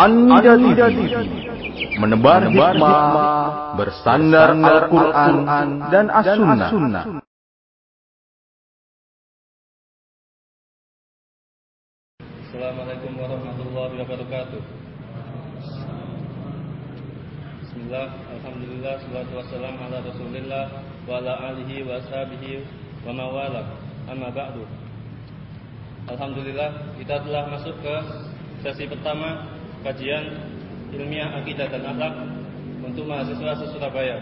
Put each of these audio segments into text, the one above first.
Anda TV menebar hikmah bersandar Al-Quran dan As-Sunnah. Assalamualaikum warahmatullahi wabarakatuh. Bismillah, Alhamdulillah, salatu wassalam ala rasulillah wa ala alihi wa ashabihi wa mawala amma ba'du Alhamdulillah, kita telah masuk ke sesi pertama kajian ilmiah akidah dan akhlak untuk mahasiswa se-Surabaya.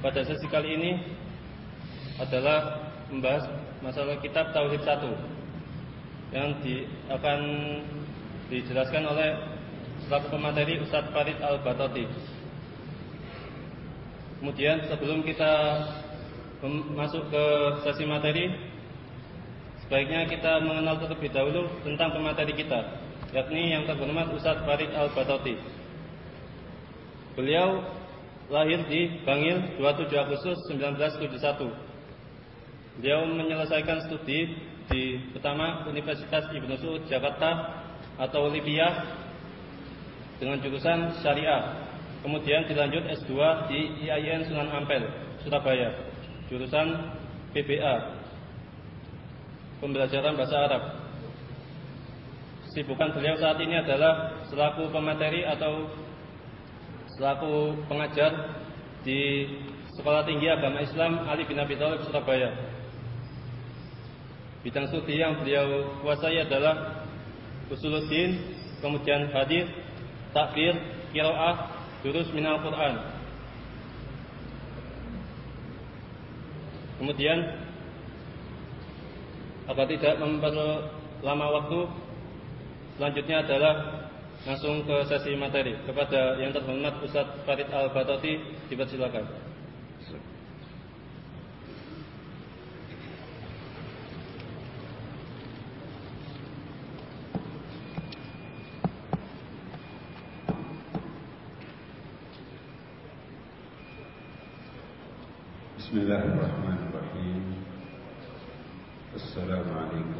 Pada sesi kali ini adalah membahas masalah kitab Tauhid 1 yang di, akan dijelaskan oleh selaku pemateri Ustadz Farid Al-Batoti. Kemudian sebelum kita masuk ke sesi materi, sebaiknya kita mengenal terlebih dahulu tentang pemateri kita, yakni yang terhormat Ustadz Farid Al-Batoti. Beliau lahir di Bangil 27 Agustus 1971. Beliau menyelesaikan studi di pertama Universitas Ibnu Saud Jakarta atau Libya dengan jurusan Syariah Kemudian dilanjut S2 di IAIN Sunan Ampel, Surabaya, jurusan PBA, pembelajaran bahasa Arab. Sibukan beliau saat ini adalah selaku pemateri atau selaku pengajar di Sekolah Tinggi Agama Islam Ali bin Abi Thalib Surabaya. Bidang studi yang beliau kuasai adalah Usuluddin, kemudian hadis, takbir, qiraah, jurus minal Quran. Kemudian agar tidak memperlama waktu, Selanjutnya adalah langsung ke sesi materi kepada yang terhormat Ustaz Farid Al Batoti dipersilakan. Bismillahirrahmanirrahim. Assalamualaikum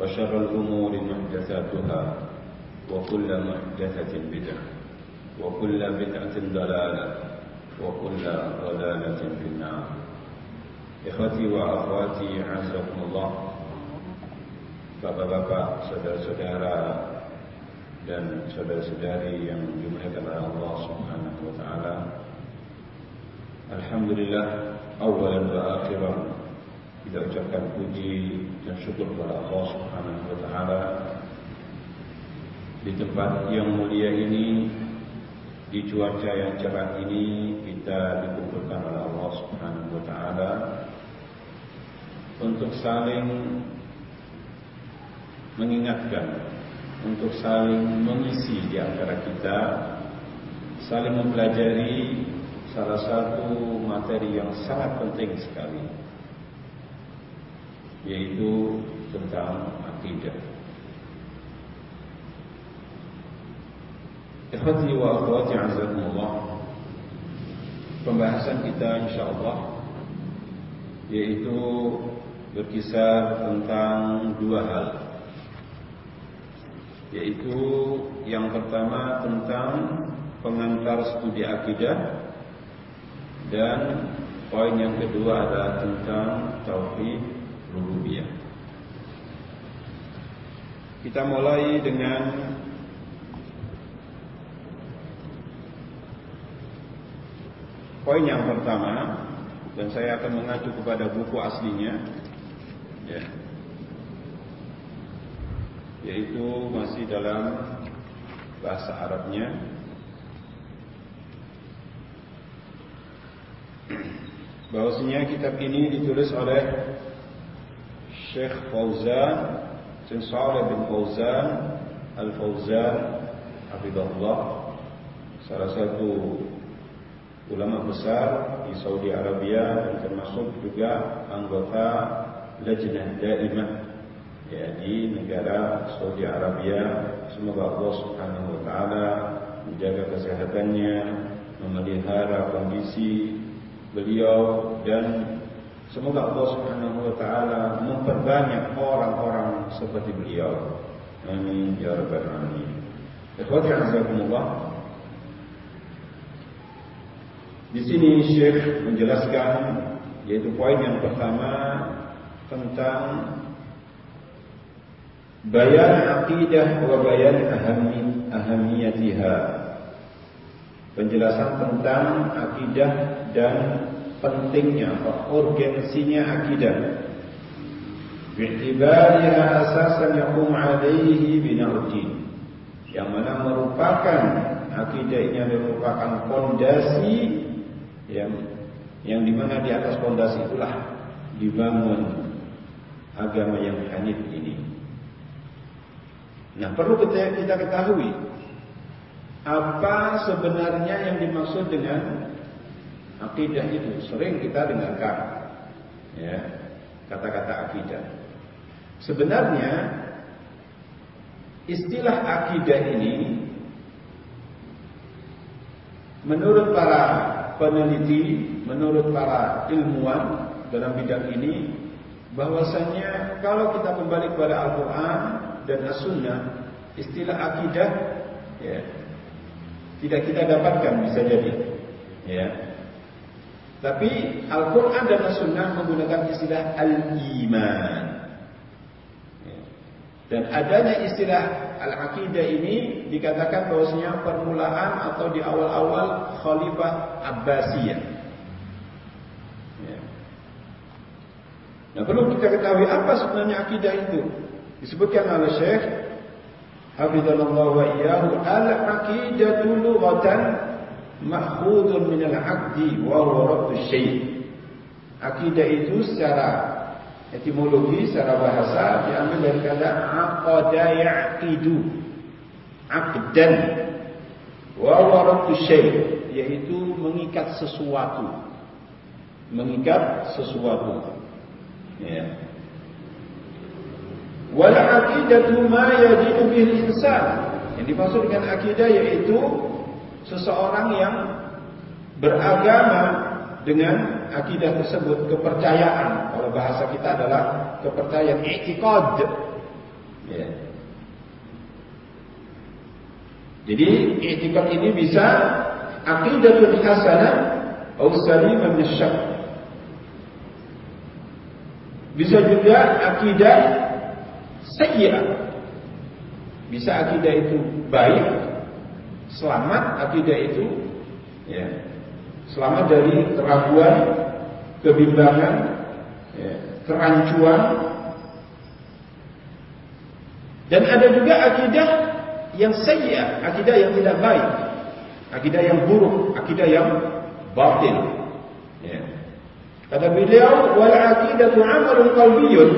وشر الأمور محدثاتها وكل محدثة بدعة وكل بدعة ضلالة وكل ضلالة في النار. إخوتي وأخواتي عزكم الله. بابا سدر سدارا dan saudara-saudari yang dimuliakan oleh Allah Subhanahu wa taala. Alhamdulillah awalan wa akhiran. Kita ucapkan puji dan syukur kepada Allah Subhanahu wa taala. Di tempat yang mulia ini di cuaca yang cerah ini kita dikumpulkan oleh Allah Subhanahu wa taala untuk saling mengingatkan, untuk saling mengisi di antara kita, saling mempelajari salah satu materi yang sangat penting sekali, yaitu tentang akidah. Ikhwati wa akhwati azakumullah Pembahasan kita insyaAllah Yaitu berkisar tentang dua hal Yaitu yang pertama tentang pengantar studi akidah Dan poin yang kedua adalah tentang Tauhid Rububiyah Kita mulai dengan Poin yang pertama dan saya akan mengacu kepada buku aslinya ya. Yaitu masih dalam bahasa Arabnya bahwasanya kitab ini ditulis oleh Syekh Fauzan bin Saleh bin Fauzan Al-Fauzan Hafizahullah. Salah satu ulama besar di Saudi Arabia dan termasuk juga anggota Lajnah Daimah. Ya di negara Saudi Arabia. Semoga Allah Subhanahu wa taala menjaga kesehatannya memelihara kondisi beliau dan semoga Allah Subhanahu wa taala memperbanyak orang-orang seperti beliau. Amin. Ya rabbal alamin. Ikhwati azakumullah Di sini Syekh menjelaskan yaitu poin yang pertama tentang bayan aqidah wa bayan ahamiyatiha. Penjelasan tentang akidah dan pentingnya urgensinya akidah. Bi'tibariha asasan yaqum alaihi bina'udin. Yang mana merupakan akidah ini merupakan fondasi yang yang di mana di atas fondasi itulah dibangun agama yang hanif ini. Nah, perlu kita, kita ketahui apa sebenarnya yang dimaksud dengan akidah itu. Sering kita dengarkan ya, kata-kata akidah. Sebenarnya istilah akidah ini menurut para peneliti menurut para ilmuwan dalam bidang ini bahwasanya kalau kita kembali kepada Al-Qur'an dan As-Sunnah istilah akidah ya tidak kita dapatkan bisa jadi ya tapi Al-Qur'an dan As-Sunnah menggunakan istilah al-iman ya. dan adanya istilah al-aqidah ini dikatakan bahwasanya permulaan atau di awal-awal Khalifah Abbasiyah. Ya. Nah, perlu kita ketahui apa sebenarnya akidah itu. Disebutkan oleh Syekh Hafizallahu wa iyyahu al-aqidatu lughatan ma'khudun min al-'aqdi wa huwa. Akidah itu secara etimologi secara bahasa diambil dari kata aqada yaqidu aqdan wa waratu syai yaitu mengikat sesuatu. Mengikat sesuatu. Ya. Wal aqidatu ma yajidu bil insan yang dimaksud dengan akidah yaitu seseorang yang beragama dengan akidah tersebut kepercayaan. Kalau bahasa kita adalah kepercayaan i'tiqad. Ya. jadi i'tiqad ini bisa aqidatul hasanah atau salimah min bisa juga akidah sayyi'ah. Bisa akidah itu baik selamat akidah itu ya selamat dari keraguan, kebimbangan, ya, kerancuan. Dan ada juga akidah yang sayyi'ah, akidah yang tidak baik, akidah yang buruk, akidah yang batil. Ya. Kata beliau, wal aqidatu 'amalun qalbiyyun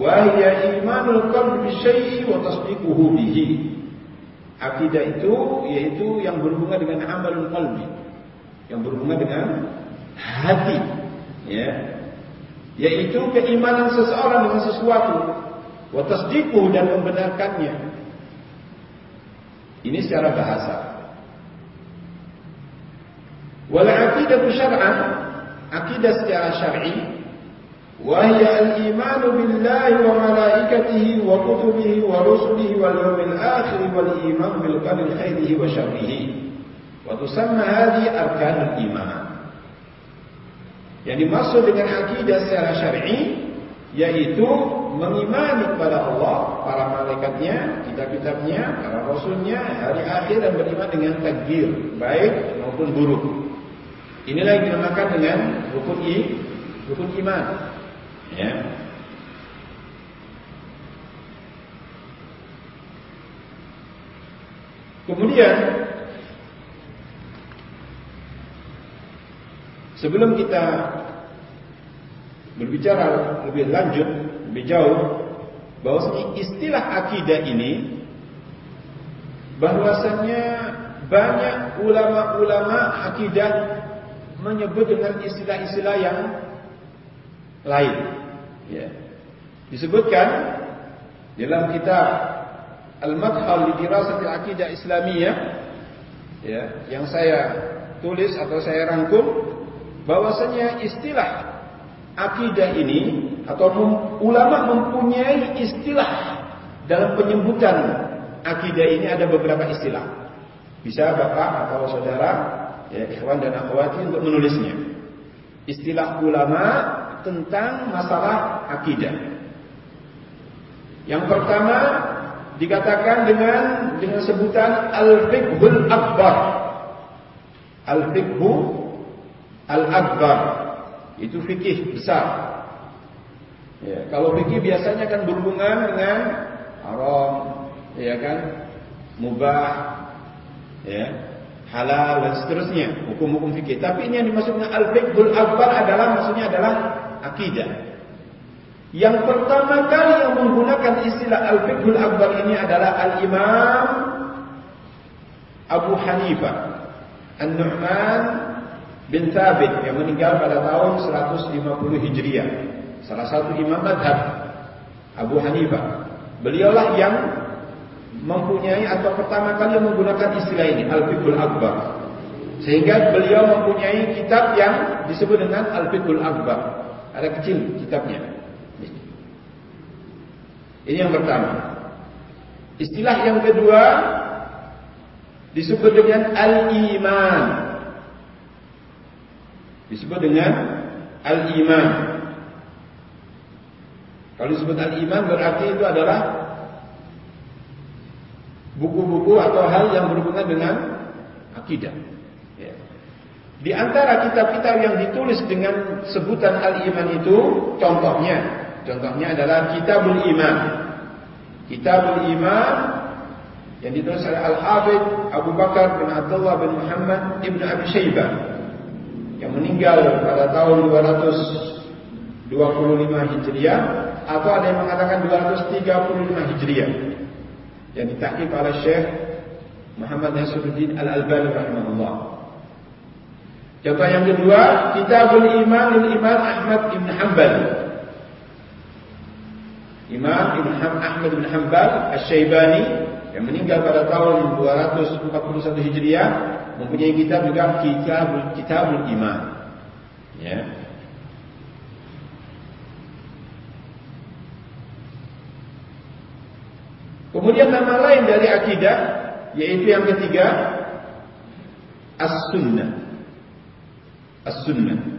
wa imanul qalbi bi syai'i wa tasdiquhu bihi. Akidah itu yaitu yang berhubungan dengan amalul qalbi. Yang berhubungan dengan hati. Ya. Yaitu keimanan seseorang dengan sesuatu. Wa tasdiquhu dan membenarkannya. Ini secara bahasa. Wal aqidatu syar'an akidah secara syar'i rusulihi wal yawmil akhir wal iman bil qadri khairihi wa syarrihi wa tusamma hadhihi arkanul iman yang dimaksud dengan akidah secara syar'i yaitu mengimani kepada Allah, para malaikatnya, kitab-kitabnya, para rasulnya, hari akhir dan beriman dengan takdir, baik maupun buruk. Inilah yang dinamakan dengan rukun i, rukun iman. Ya. Kemudian Sebelum kita berbicara lebih lanjut, lebih jauh, bahwa istilah akidah ini bahwasanya banyak ulama-ulama akidah menyebut dengan istilah-istilah yang lain. Ya. Disebutkan dalam kitab Al-Madhal li Dirasat Al-Aqidah Islamiyah ya, yang saya tulis atau saya rangkum bahwasanya istilah akidah ini atau ulama mempunyai istilah dalam penyebutan akidah ini ada beberapa istilah. Bisa Bapak atau saudara, ya ikhwan dan akhwati untuk menulisnya. Istilah ulama tentang masalah akidah. Yang pertama dikatakan dengan dengan sebutan al-fiqhul akbar. Al-fiqhu Al-Akbar Itu fikih besar ya, Kalau fikih biasanya kan berhubungan dengan Haram ya kan, Mubah ya, Halal dan seterusnya Hukum-hukum fikih Tapi ini yang dimaksudkan Al-Fiqhul Akbar adalah Maksudnya adalah akidah Yang pertama kali yang menggunakan istilah Al-Fiqhul Akbar ini adalah Al-Imam Abu Hanifah An-Nu'man bin Thabit yang meninggal pada tahun 150 Hijriah. Salah satu imam madhab Abu Hanifah. Beliaulah yang mempunyai atau pertama kali menggunakan istilah ini Al-Fiqhul Akbar. Sehingga beliau mempunyai kitab yang disebut dengan Al-Fiqhul Akbar. Ada kecil kitabnya. Ini yang pertama. Istilah yang kedua disebut dengan Al-Iman disebut dengan al-iman. Kalau disebut al-iman berarti itu adalah buku-buku atau hal yang berhubungan dengan akidah. Di antara kitab-kitab yang ditulis dengan sebutan al-iman itu, contohnya, contohnya adalah Kitabul Iman. Kitabul Iman yang ditulis oleh Al-Hafidh Abu Bakar bin Abdullah bin Muhammad Ibn Abi Shaybah yang meninggal pada tahun 225 Hijriah atau ada yang mengatakan 235 Hijriah yang ditahqiq oleh Syekh Muhammad Nasruddin Al-Albani rahimahullah. Contoh yang kedua, Kitabul Iman lil Imam Ahmad Ibn Hanbal. Imam Ibn Ahmad Ibn Hanbal Asy-Syaibani yang meninggal pada tahun 241 Hijriah mempunyai kitab juga kitab kitabul iman. Ya. Kemudian nama lain dari akidah yaitu yang ketiga as-sunnah. As-sunnah.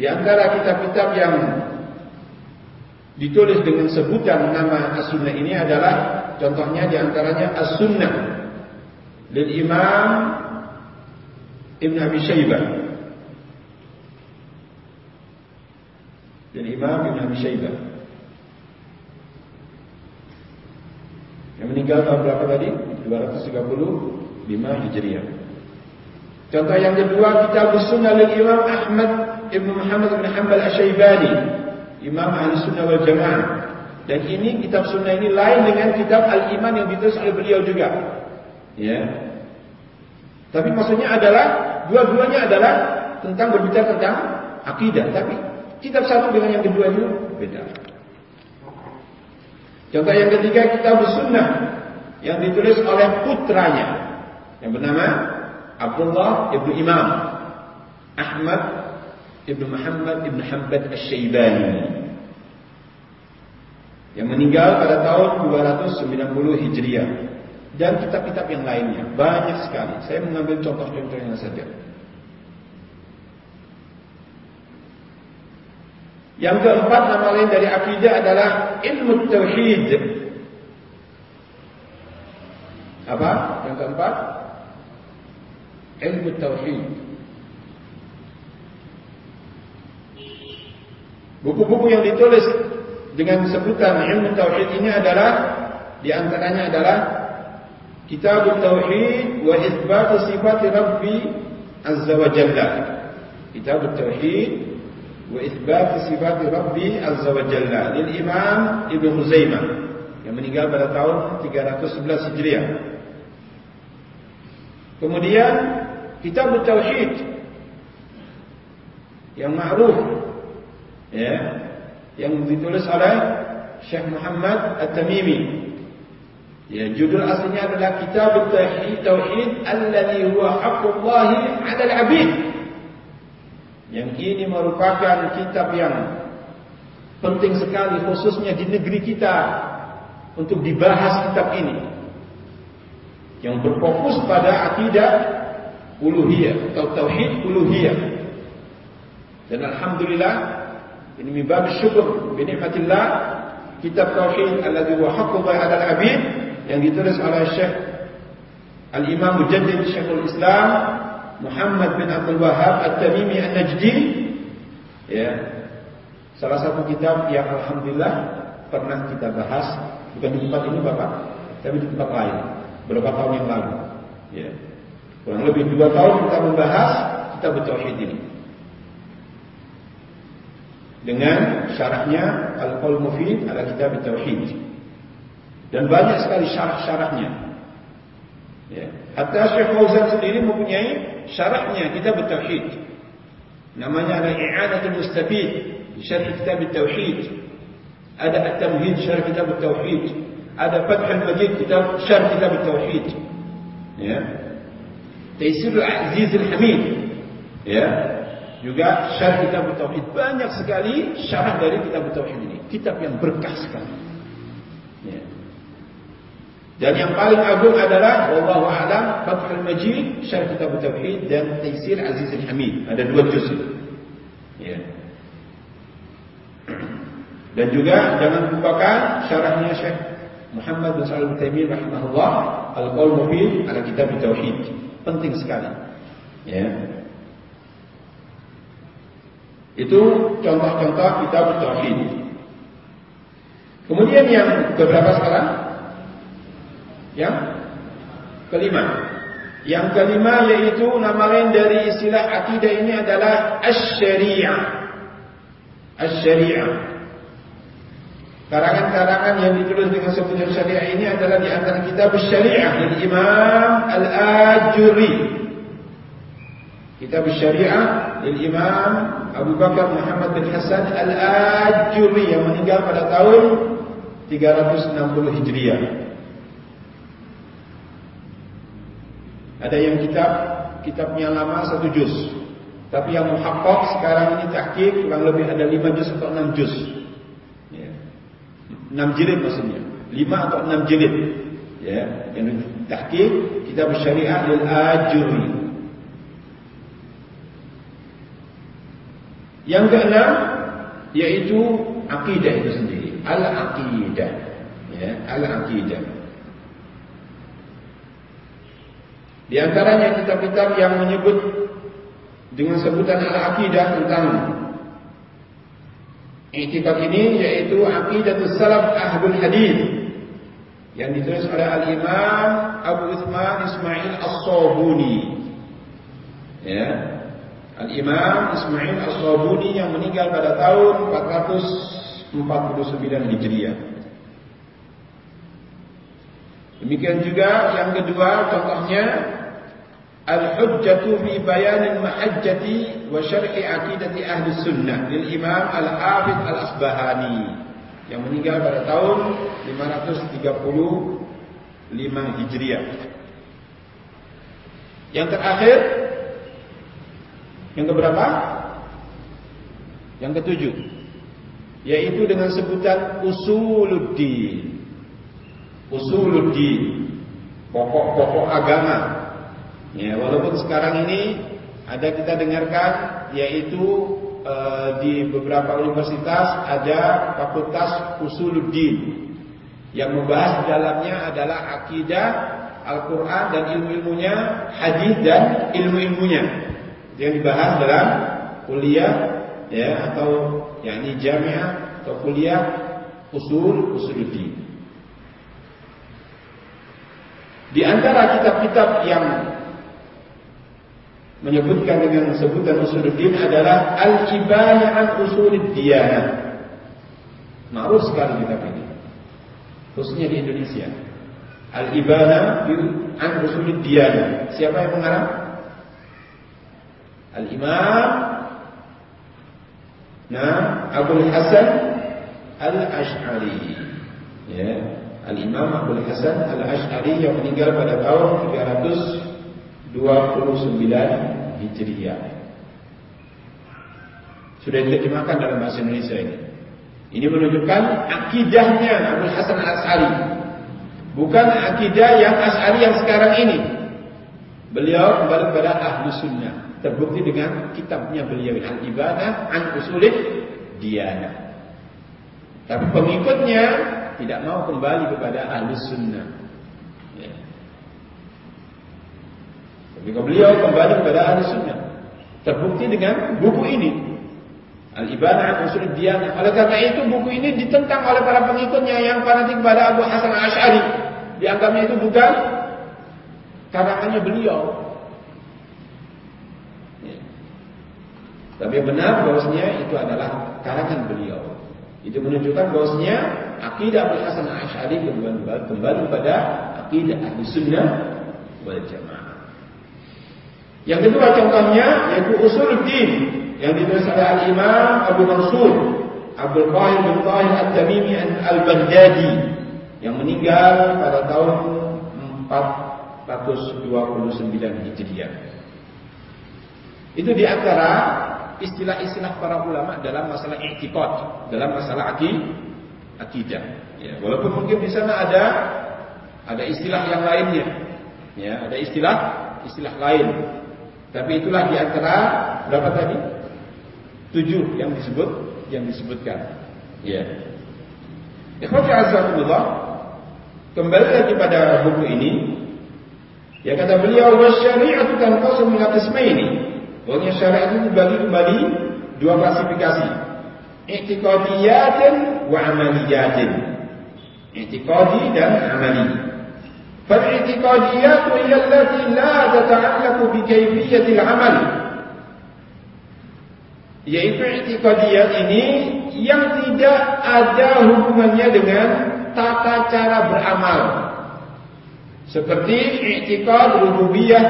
Di antara kitab-kitab yang ditulis dengan sebutan nama as-sunnah ini adalah contohnya di antaranya as-sunnah lil imam Ibn Abi Shaybah. Lil imam Ibn Abi Shaybah. Yang meninggal tahun berapa tadi? 235 Hijriah contoh yang kedua kitab sunnah lil imam Ahmad Ibn Muhammad Ibn Hanbal Asy-Syaibani Imam Ahli Sunnah wal Jamaah. Dan ini kitab sunnah ini lain dengan kitab Al-Iman yang ditulis oleh beliau juga. Ya. Tapi maksudnya adalah dua-duanya adalah tentang berbicara tentang akidah. Tapi kitab satu dengan yang kedua itu beda. Contoh yang ketiga kitab sunnah yang ditulis oleh putranya yang bernama Abdullah ibnu Imam Ahmad ibnu Muhammad ibnu Hanbal Al-Shaybani yang meninggal pada tahun 290 Hijriah dan kitab-kitab yang lainnya banyak sekali. Saya mengambil contoh-contohnya saja. Yang keempat nama lain dari akidah adalah ilmu tauhid. Apa? Yang keempat ilmu tauhid. Buku-buku yang ditulis dengan sebutan ilmu tauhid ini adalah di antaranya adalah Kitab Tauhid wa Itsbat Sifat Rabbi Azza wa Jalla. Kitab Tauhid wa itsbat sifat rabbi azza wa jalla lil imam ibnu huzaimah yang meninggal pada tahun 311 hijriah kemudian kitab tauhid. Yang ma'ruf. Ya. Yang ditulis oleh Syekh Muhammad At-Tamimi. Ya judul aslinya adalah kitab tauhid tauhid alladhi huwa haqqullahi 'ala al-'abid yang ini merupakan kitab yang penting sekali khususnya di negeri kita untuk dibahas kitab ini. Yang berfokus pada akidah uluhiyah atau tauhid uluhiyah. Dan alhamdulillah ini mibab syukur bi nikmatillah kitab tauhid alladhi huwa haqqu 'ala al-'abid yang ditulis oleh Syekh Al-Imam Mujaddid Syekhul Islam Muhammad bin Abdul Wahab At-Tamimi An-Najdi ya. Salah satu kitab yang alhamdulillah pernah kita bahas bukan di tempat ini Bapak, tapi di tempat lain beberapa tahun yang lalu. Ya. Kurang lebih dua tahun kita membahas kitab tauhid ini. Dengan syarahnya Al-Qaul Mufid ala kitab tauhid. Dan banyak sekali syarah-syarahnya. Ya. Hatta Syekh Fauzan sendiri mempunyai syarahnya kitab tauhid namanya adalah i'anatul mustafid syarh kitab tauhid ada at-tamhid syarh kitab tauhid ada fathul majid kitab syarh kitab tauhid ya taysir al-aziz al-hamid ya juga syarh kitab tauhid banyak sekali syarah dari kitab tauhid ini kitab yang berkah sekali ya dan yang paling agung adalah wallahu a'lam Fathul Majid Syarh Kitab Tauhid dan Taisir Aziz Al-Hamid. Ada dua juz. Ya. Dan juga jangan lupakan syarahnya Syekh Muhammad bin Shalih Al-Utsaimin rahimahullah Al-Qaul Mufid ala Kitab Tauhid. Penting sekali. Ya. Itu contoh-contoh kitab tauhid. Kemudian yang beberapa sekarang yang kelima. Yang kelima yaitu nama lain dari istilah akidah ini adalah asy-syari'ah. Asy-syari'ah. Karangan-karangan yang ditulis dengan sebutan syariah ini adalah di antara kitab syariah dari Imam Al-Ajuri. Kitab syariah dari Imam Abu Bakar Muhammad bin Hasan Al-Ajuri yang meninggal pada tahun 360 Hijriah. Ada yang kitab kitabnya lama satu juz. Tapi yang muhakkak sekarang ini tahqiq kurang lebih ada lima juz atau enam juz. Enam jilid maksudnya. Lima atau enam jilid. Ya, yang tahqiq kitab syariah lil ajuri. Yang keenam yaitu akidah itu sendiri. Al-aqidah. Ya, al-aqidah. Di antaranya kitab-kitab yang menyebut dengan sebutan al-aqidah tentang kitab ini yaitu Aqidatus Salaf Ahlul Hadis yang ditulis oleh Al-Imam Abu Uthman Ismail As-Sabuni. Ya. Al-Imam Ismail As-Sabuni yang meninggal pada tahun 449 Hijriah. Demikian juga yang kedua contohnya Al-Hujjatu fi Bayan al-Mahajjati wa Syarhi Aqidati Ahli Sunnah lil Imam Al-Hafidh Al-Asbahani yang meninggal pada tahun 535 Hijriah. Yang terakhir yang keberapa? Yang ketujuh yaitu dengan sebutan Usuluddin. Usuluddin pokok-pokok agama. Ya, walaupun sekarang ini ada kita dengarkan yaitu e, di beberapa universitas ada fakultas usuluddin yang membahas dalamnya adalah akidah, Al-Qur'an dan ilmu-ilmunya, hadis dan ilmu-ilmunya. Yang dibahas dalam kuliah ya atau yakni jamiah atau kuliah usul usuluddin. Di antara kitab-kitab yang menyebutkan dengan sebutan usuluddin adalah Al-Ibanah an Usuluddin. Ma'ruf sekali kitab ini. Khususnya di Indonesia. Al-Ibanah an Usuluddin. Siapa yang mengarang? Al-Imam Nah, Abu Hasan Al-Ash'ari. Ya. Al-Imam Abu Hasan Al-Ash'ari yang meninggal pada tahun 329 Hijriah. Sudah diterjemahkan dalam bahasa Indonesia ini. Ini menunjukkan akidahnya Abu Hasan Al-Ash'ari. Bukan akidah yang Ash'ari yang sekarang ini. Beliau kembali kepada Ahlu Sunnah. Terbukti dengan kitabnya beliau Al-Ibadah An Usulid Diana. Tapi pengikutnya tidak mau kembali kepada ahli sunnah. Kalau beliau kembali kepada ahli sunnah, terbukti dengan buku ini. Al-Ibanah Usul Diyanah. Oleh karena itu buku ini ditentang oleh para pengikutnya yang fanatik kepada Abu Hasan Ash'ari. Dianggapnya itu bukan karangannya beliau. Ya. Tapi benar bahwasanya itu adalah karangan beliau. Itu menunjukkan bahwasanya akidah Abu Hasan Asy'ari kembali, kembali pada akidah Ahli Sunnah wal Jamaah. Yang kedua contohnya yaitu Usuluddin yang ditulis oleh Al-Imam Abu Mansur Abdul Qahir bin Tahir At-Tamimi Al-Baghdadi yang meninggal pada tahun 429 Hijriah. Itu di antara istilah-istilah para ulama dalam masalah i'tiqad, dalam masalah akidah. Ya, walaupun mungkin di sana ada ada istilah yang lainnya, ya, ada istilah istilah lain. Tapi itulah di antara berapa tadi? Tujuh yang disebut yang disebutkan. Ya. Ikhwati azakumullah Kembali lagi pada buku ini Ya kata beliau Wasyari'atu tanqasu min qismaini Bahwa syariat itu dibagi kembali Dua klasifikasi i'tiqadiyatin wa amaliyatin. I'tiqadi dan amali. Hiya allati la tata'allaqu bi kayfiyatil amal. Yaitu i'tiqadiyat ini yang tidak ada hubungannya dengan tata cara beramal. Seperti i'tiqad rububiyah,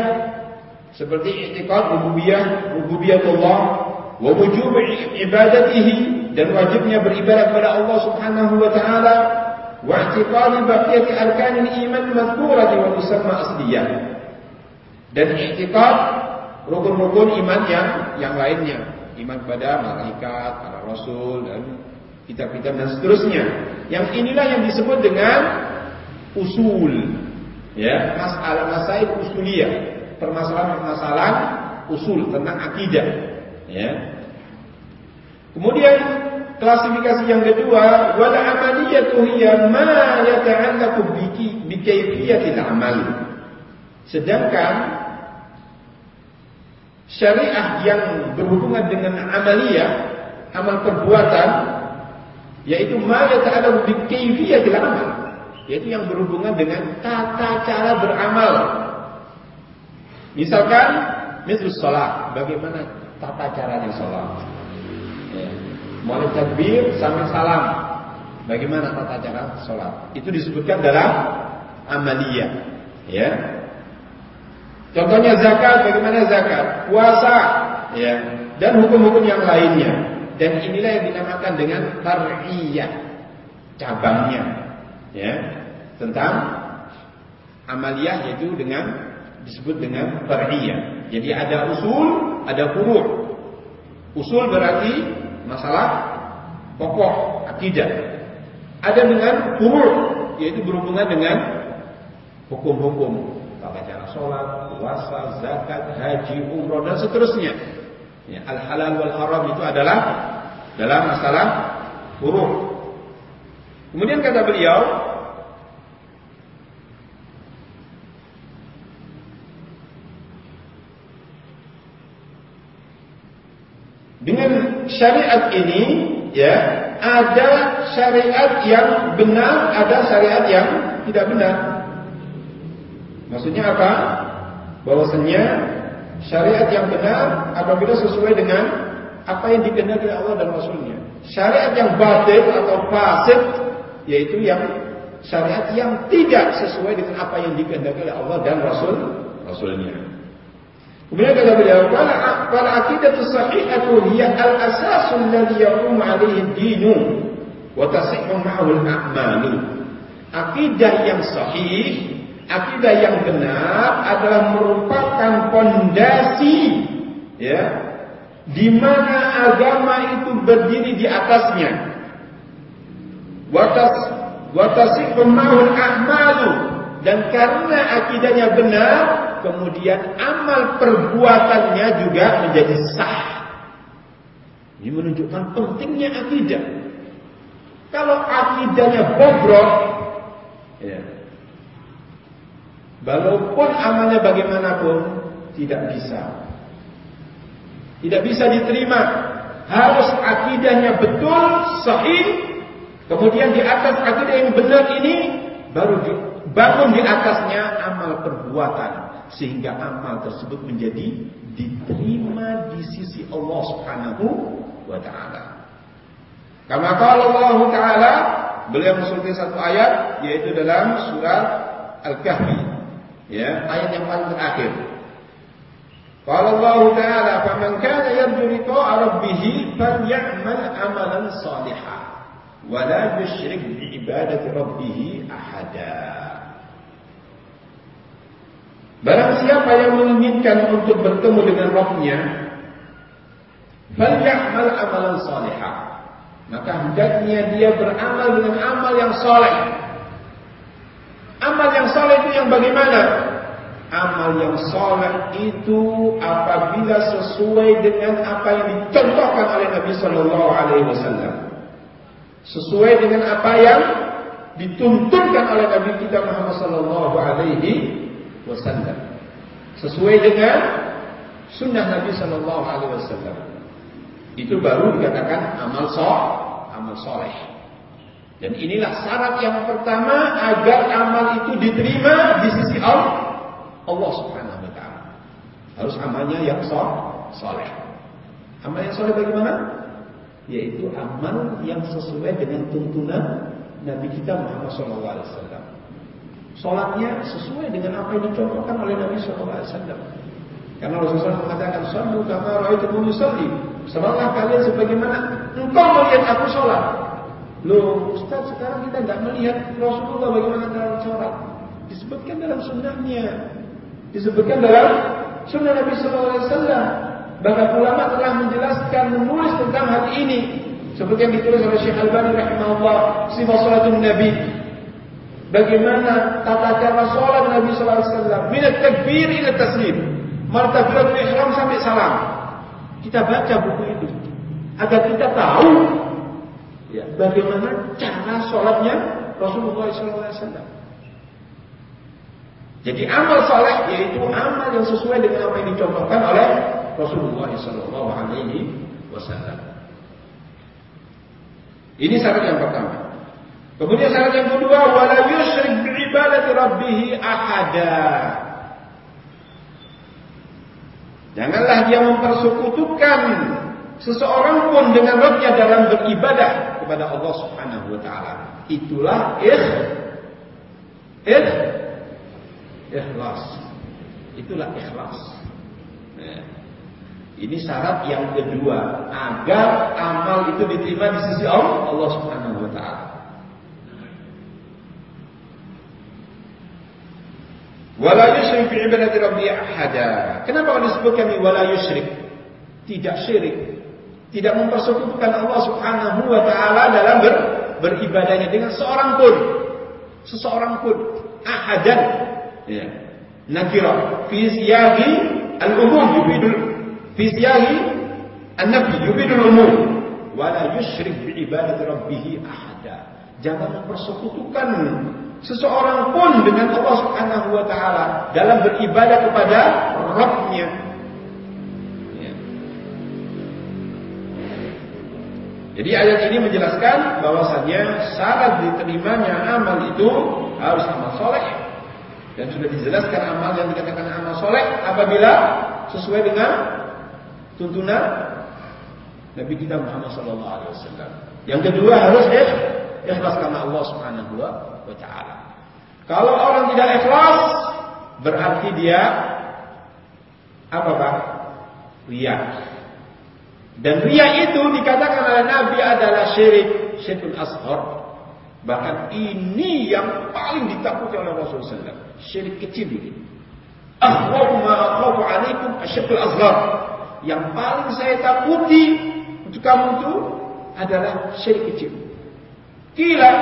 seperti i'tiqad rububiyah, rububiyatullah wa wujub ibadatihi dan wajibnya beribadah kepada Allah Subhanahu wa taala baqiyati arkanil iman madhkurati wa tusamma asliyah. Dan i'tiqad rukun-rukun iman yang yang lainnya. Iman kepada malaikat, para rasul dan kitab-kitab dan seterusnya. Yang inilah yang disebut dengan usul. Ya masalah masail usuliyah. Permasalahan-permasalahan usul tentang akidah. Ya. Kemudian klasifikasi yang kedua, wal amaliyatu hiya ma yata'allaqu bi kayfiyatil amal. Sedangkan syariah yang berhubungan dengan amaliyah, amal perbuatan yaitu ma yata'allaqu bi kayfiyatil amal, yaitu yang berhubungan dengan tata cara beramal. Misalkan misalnya salat, bagaimana tata caranya salat? Mulai takbir sampai salam bagaimana tata cara sholat itu disebutkan dalam amaliyah ya Contohnya zakat, bagaimana zakat? Puasa, ya, dan hukum-hukum yang lainnya. Dan inilah yang dinamakan dengan far'iyah, cabangnya, ya, tentang amaliyah yaitu dengan disebut dengan far'iyah. Jadi ada usul, ada furu'. Usul berarti masalah pokok akidah. Ada dengan furu' yaitu berhubungan dengan hukum-hukum tata cara sholat, puasa, zakat, haji, umroh dan seterusnya. Ya, al halal wal haram itu adalah dalam masalah huruf. Kemudian kata beliau, dengan syariat ini, ya ada syariat yang benar, ada syariat yang tidak benar. Maksudnya apa? Bahwasanya syariat yang benar apabila sesuai dengan apa yang dikehendaki Allah dan Rasulnya. Syariat yang batil atau fasid yaitu yang syariat yang tidak sesuai dengan apa yang dikehendaki oleh Allah dan Rasul Rasulnya. Kemudian kata beliau, "Wala wala aqidatu sahihatu hiya al-asasu alladhi yaqumu 'alaihi ad-dinu wa tasihhu ma'ahu al-a'malu." Akidah yang sahih akidah yang benar adalah merupakan pondasi ya di mana agama itu berdiri di atasnya. Watas watasifu ma'ul a'malu dan karena akidahnya benar kemudian amal perbuatannya juga menjadi sah ini menunjukkan pentingnya akidah kalau akidahnya bobrok ya Walaupun amalnya bagaimanapun tidak bisa. Tidak bisa diterima. Harus akidahnya betul, sahih. Kemudian di atas akidah yang benar ini baru dibangun di atasnya amal perbuatan sehingga amal tersebut menjadi diterima di sisi Allah Subhanahu wa taala. Kama qala Allah taala beliau mensurati satu ayat yaitu dalam surat Al-Kahfi Ya, ayat yang paling terakhir. Qala Allah Ta'ala, "Faman kana yarju liqa'a rabbih falyamal 'amalan shalihan wa la yusyrik bi ibadati rabbih ahada." Barang siapa yang menginginkan untuk bertemu dengan Rabbnya, falyamal 'amalan shalihan. Maka hendaknya dia beramal dengan amal yang saleh. Amal yang soleh itu yang bagaimana? Amal yang soleh itu apabila sesuai dengan apa yang dicontohkan oleh Nabi Sallallahu Alaihi Wasallam, sesuai dengan apa yang dituntunkan oleh Nabi kita Muhammad Alaihi Wasallam, sesuai dengan sunnah Nabi Sallallahu Alaihi Wasallam. Itu baru dikatakan amal soleh, amal soleh. Dan inilah syarat yang pertama agar amal itu diterima di sisi Allah, Allah Subhanahu wa taala. Harus amalnya yang saleh. Amal yang saleh bagaimana? Yaitu amal yang sesuai dengan tuntunan Nabi kita Muhammad sallallahu alaihi wasallam. Salatnya sesuai dengan apa yang dicontohkan oleh Nabi sallallahu alaihi wasallam. Karena Rasulullah mengatakan, "Sallu kama ra'aitumuni usalli." Salatlah kalian sebagaimana engkau melihat aku salat. Loh, Ustaz sekarang kita tidak melihat Rasulullah bagaimana dalam sholat. Disebutkan dalam sunnahnya. Disebutkan dalam sunnah Nabi SAW. Bahkan ulama telah menjelaskan, menulis tentang hal ini. Seperti yang ditulis oleh Syekh Al-Bani rahimahullah. Sifat sholatun Nabi. Bagaimana tata cara sholat Nabi SAW. Minat takbir ila taslim. Martabiratul ihram sampai salam. Kita baca buku itu. Agar kita tahu ya, bagaimana cara sholatnya Rasulullah SAW. Jadi amal sholat yaitu amal yang sesuai dengan apa yang dicontohkan oleh Rasulullah SAW. Ini syarat yang pertama. Kemudian syarat yang kedua, wala yusyrik bi'ibadati rabbih ahada. Janganlah dia mempersekutukan seseorang pun dengan Rabbnya dalam beribadah kepada Allah Subhanahu wa taala. Itulah ikh ikh ikhlas. Itulah ikhlas. Nah, ini syarat yang kedua agar amal itu diterima di sisi Allah Subhanahu wa taala. Wala yusyrik bi ibadati rabbi ahada. Kenapa kalau disebutkan wala yusyrik? Tidak syirik. Tidak mempersekutukan Allah Subhanahu wa taala dalam ber, beribadahnya dengan seorang pun. Seseorang pun ahadan. Ya. Nakira fi siyaqi al-umum yufidul fi siyaqi an-nafi yufidul umum wala yusyrik bi ibadati rabbih ahada. Jangan mempersekutukan seseorang pun dengan Allah Subhanahu wa taala dalam beribadah kepada Rabbnya. Ya. Jadi ayat ini menjelaskan bahwasanya syarat diterimanya amal itu harus amal soleh dan sudah dijelaskan amal yang dikatakan amal soleh apabila sesuai dengan tuntunan Nabi kita Muhammad Sallallahu Alaihi Wasallam. Yang kedua harus ikhlas karena Allah Subhanahu wa taala. Kalau orang tidak ikhlas berarti dia apa Pak? Ria. Dan ria itu dikatakan oleh Nabi adalah syirik, syirkul asghar. Bahkan ini yang paling ditakuti oleh Rasulullah SAW. Syirik kecil ini. Akhwafu ma akhwafu alaikum asyirkul asghar. Yang paling saya takuti untuk kamu itu adalah syirik kecil. Kila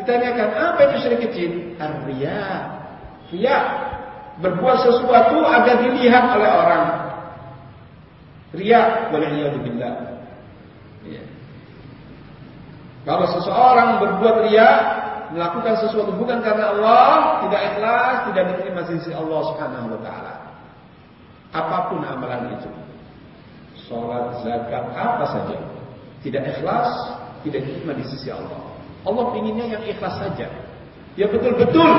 ditanyakan apa itu syirik kecil? Ar-riya. Riya berbuat sesuatu agar dilihat oleh orang. Riya wal billah. Ya. Kalau seseorang berbuat riya, melakukan sesuatu bukan karena Allah, tidak ikhlas, tidak diterima sisi Allah Subhanahu wa taala. Apapun amalan itu. Salat, zakat, apa saja. Tidak ikhlas, tidak diterima di sisi Allah. Allah inginnya yang ikhlas saja. Ya betul-betul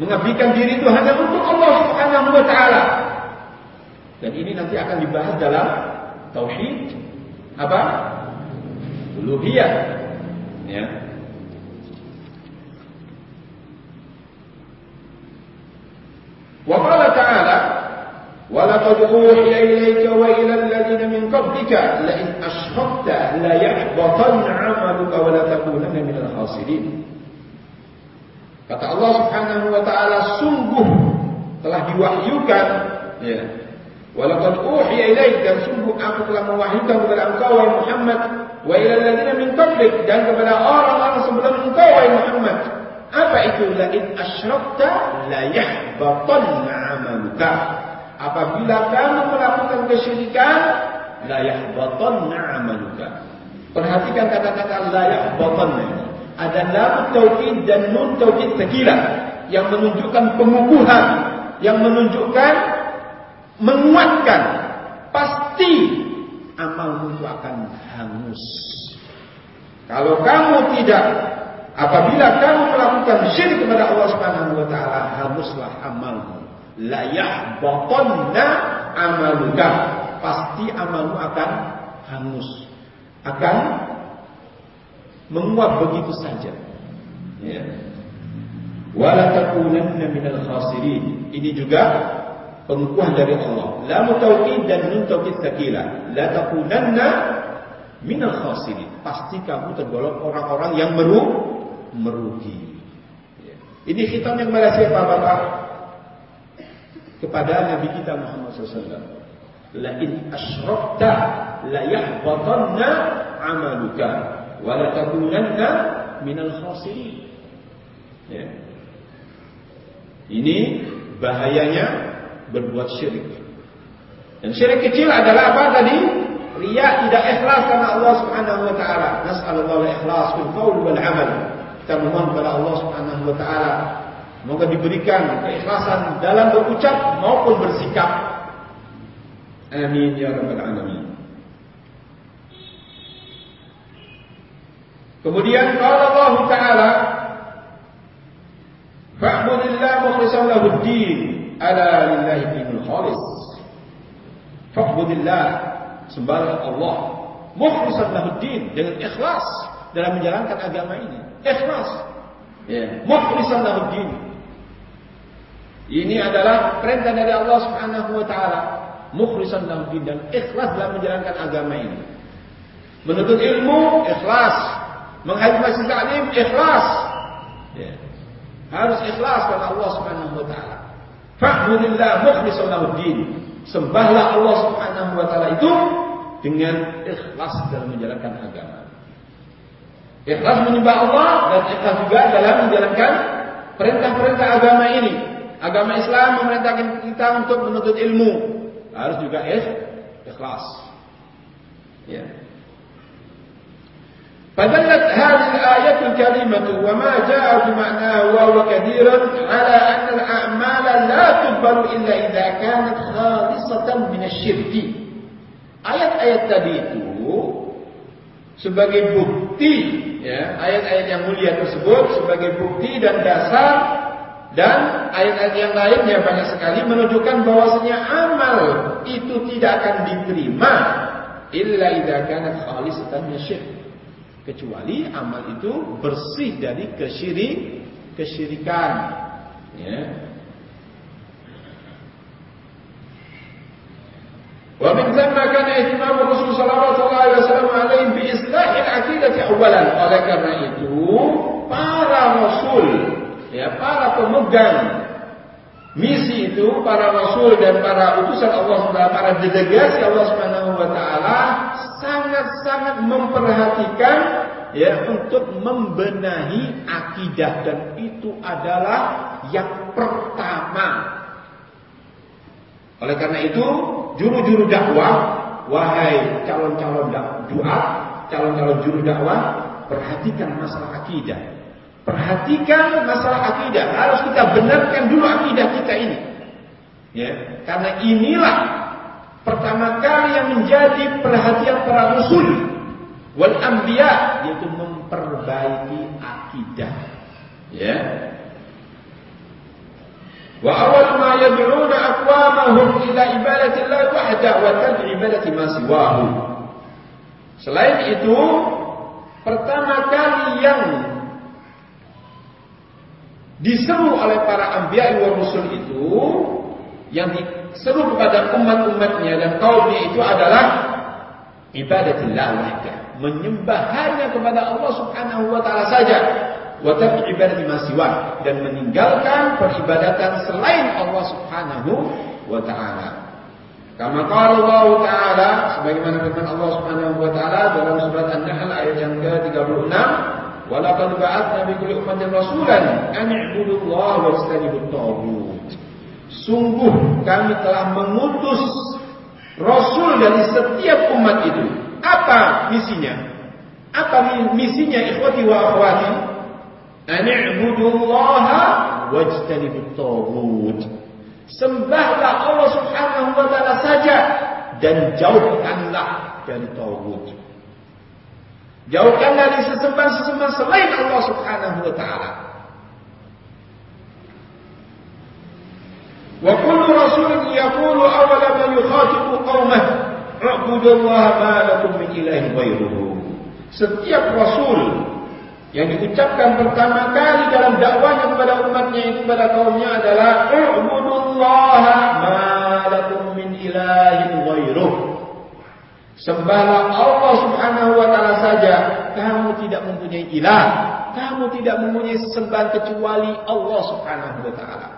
mengabdikan diri itu hanya untuk Allah Subhanahu wa taala. Dan ini nanti akan dibahas dalam tauhid apa? Uluhiyah. Ya. Wa ta'ala ولقد أوحي إليك وإلى الذين من قبلك لئن أشركت لا يحبطن عملك ولا تكونن من الخاسرين Kata Allah Subhanahu wa taala sungguh telah diwahyukan ya walaqad uhiya ilaik dan sungguh aku telah mewahyukan kepada engkau wahai Muhammad wa ila alladziina min qablik dan kepada orang-orang sebelum engkau wahai Muhammad apa itu la in asyrakta la yahbatanna 'amaluka apabila kamu melakukan kesyirikan la yahbatanna 'amaluka. Perhatikan kata-kata la ini. Ada lam tauhid dan nun tauhid sekila yang menunjukkan pengukuhan yang menunjukkan menguatkan. Pasti amalmu itu akan hangus. Kalau kamu tidak apabila kamu melakukan syirik kepada Allah Subhanahu wa taala hanguslah amalmu la yahbatanna amaluka. Pasti amalmu akan hangus. Akan menguap begitu saja. Ya. Wala takunanna minal khasirin. Ini juga pengukuhan dari Allah. La mutawqid dan nun tawqid sakila la takunanna minal khasirin. Pasti kamu tergolong orang-orang yang meru merugi. Ya. ini hitam yang kepada siapa Bapak kepada Nabi kita Muhammad SAW la in asyrakta la yahbatanna amaluka wa la takunanna minal khasirin. Ya. ini bahayanya berbuat syirik. Dan syirik kecil adalah apa tadi? Riya tidak ikhlas karena Allah Subhanahu wa taala. Nas'alullah ikhlas fil qaul wal amal. Kita memohon kepada Allah Subhanahu wa taala semoga diberikan keikhlasan dalam berucap maupun bersikap. Amin ya rabbal alamin. Kemudian kalau Allah Taala Fa'budillah mukhlishan lahu din ala lillahi dinul khalis. Fa'budillah sembahlah Allah mukhlishan lahu din dengan ikhlas dalam menjalankan agama ini. Ikhlas. Ya din Ini adalah perintah dari Allah Subhanahu wa taala, mukhlishan lahu dan ikhlas dalam menjalankan agama ini. Menuntut ilmu ikhlas, menghadiri masjid taklim ikhlas. Ya. Harus ikhlas kepada Allah Subhanahu wa taala. Fa'budillah mukhlishan lahu Sembahlah Allah Subhanahu wa taala itu dengan ikhlas dalam menjalankan agama. Ikhlas menyembah Allah dan ikhlas juga dalam menjalankan perintah-perintah agama ini. Agama Islam memerintahkan kita untuk menuntut ilmu. Harus juga ikhlas. Ya. فدلت هذه الآية الكريمة وما جاء بمعناه وهو كثيرا على أن الأعمال لا تقبل إلا إذا كانت خالصة من الشرك Ayat-ayat tadi itu sebagai bukti ya, ayat-ayat yang mulia tersebut sebagai bukti dan dasar dan ayat-ayat yang lain yang banyak sekali menunjukkan bahwasanya amal itu tidak akan diterima illa idza kanat khalisatan min Kecuali amal itu bersih dari kesyirik, kesyirikan. Ya. Wa min thumma kana ihtimam Rasul sallallahu alaihi wasallam alaihi bi islahil aqidah awalan. Oleh karena itu, para rasul ya para pemegang misi itu para rasul dan para utusan Allah Subhanahu para delegasi Allah Subhanahu wa taala sangat-sangat memperhatikan ya untuk membenahi akidah dan itu adalah yang pertama oleh karena itu juru-juru dakwah, wahai calon-calon doa, calon-calon juru dakwah, perhatikan masalah akidah. Perhatikan masalah akidah. Harus kita benarkan dulu akidah kita ini. Ya, karena inilah pertama kali yang menjadi perhatian para rasul wal anbiya yaitu memperbaiki akidah. Ya, Wa awal ma yad'una aqwamahum ila ibadati Allah wahda wa tark ibadati ma siwahu. Selain itu, pertama kali yang diseru oleh para anbiya wa rusul itu yang diseru kepada umat-umatnya dan kaumnya itu adalah ibadatillah wahda, menyembah hanya kepada Allah Subhanahu wa taala saja. Wa tark ibadati ma dan meninggalkan peribadatan selain Allah Subhanahu wa taala. Kama qala Allah taala sebagaimana firman Allah Subhanahu wa taala dalam surat An-Nahl ayat yang ke-36, "Wa laqad ba'atsna bi kulli ummatin rasulan an i'budu Allah wa ijtanibut taghut." Sungguh kami telah mengutus rasul dari setiap umat itu. Apa misinya? Apa misinya ikhwati wa akhwati? Ani'budullaha wajtanibut taghut. Sembahlah Allah Subhanahu wa taala saja dan jauhkanlah dari taghut. Jauhkanlah dari sesembahan-sesembahan selain Allah Subhanahu wa taala. Wa kullu rasulin yaqulu awwala ma yukhatibu qaumah, "U'budullaha ma lakum min ilahin ghairuhu." Setiap rasul yang diucapkan pertama kali dalam dakwahnya kepada umatnya itu kepada kaumnya adalah u'budullaha ma lakum min ilahin ghairuh. Sembahlah Allah Subhanahu wa taala saja. Kamu tidak mempunyai ilah, kamu tidak mempunyai sesembahan kecuali Allah Subhanahu wa taala.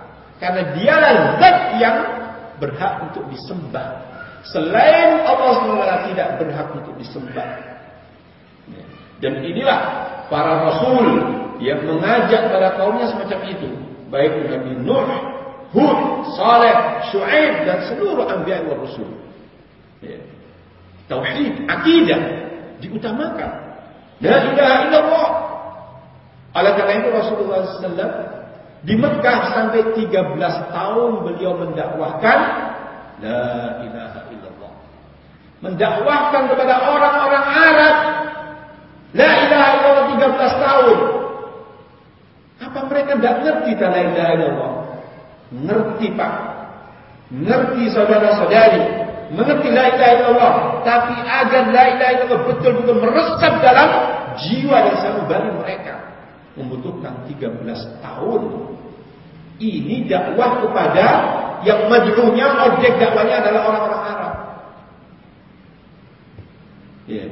Karena dialah zat yang berhak untuk disembah. Selain Allah Subhanahu wa taala tidak berhak untuk disembah. Dan inilah para rasul yang mengajak pada kaumnya semacam itu. Baik Nabi Nuh, Hud, Saleh, Shu'aib dan seluruh anbiya wa rasul. Ya. Tauhid, akidah diutamakan. La ilaha illallah. Karena itu Rasulullah SAW di Mekah sampai 13 tahun beliau mendakwahkan La ilaha illallah. Mendakwahkan kepada orang-orang Arab La ilaha illallah 13 tahun. Apa mereka tidak ngerti la ilaha illallah? Ngerti Pak. Ngerti saudara-saudari. Mengerti la ilaha illallah. Tapi agar la ilaha illallah betul-betul meresap dalam jiwa dan sanubari mereka. Membutuhkan 13 tahun. Ini dakwah kepada yang mad'unya objek dakwanya adalah orang-orang Arab. Ya.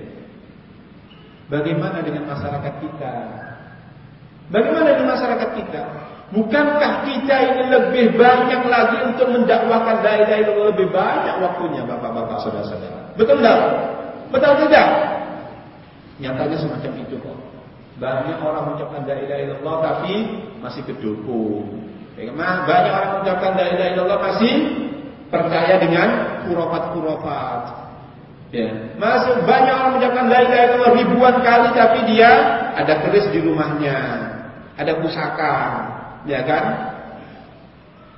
Bagaimana dengan masyarakat kita? Bagaimana dengan masyarakat kita? Bukankah kita ini lebih banyak lagi untuk mendakwakan illallah lebih banyak waktunya Bapak-bapak saudara-saudara? Betul tak? Betul tidak? Nyatanya semacam itu kok. Banyak orang mengucapkan la ilaha illallah tapi masih kedukung. Ya, banyak orang mengucapkan la ilaha illallah masih percaya dengan kurofat-kurofat. Ya. Masih banyak orang mengucapkan la ilaha illallah ribuan kali tapi dia ada keris di rumahnya, ada pusaka, ya kan?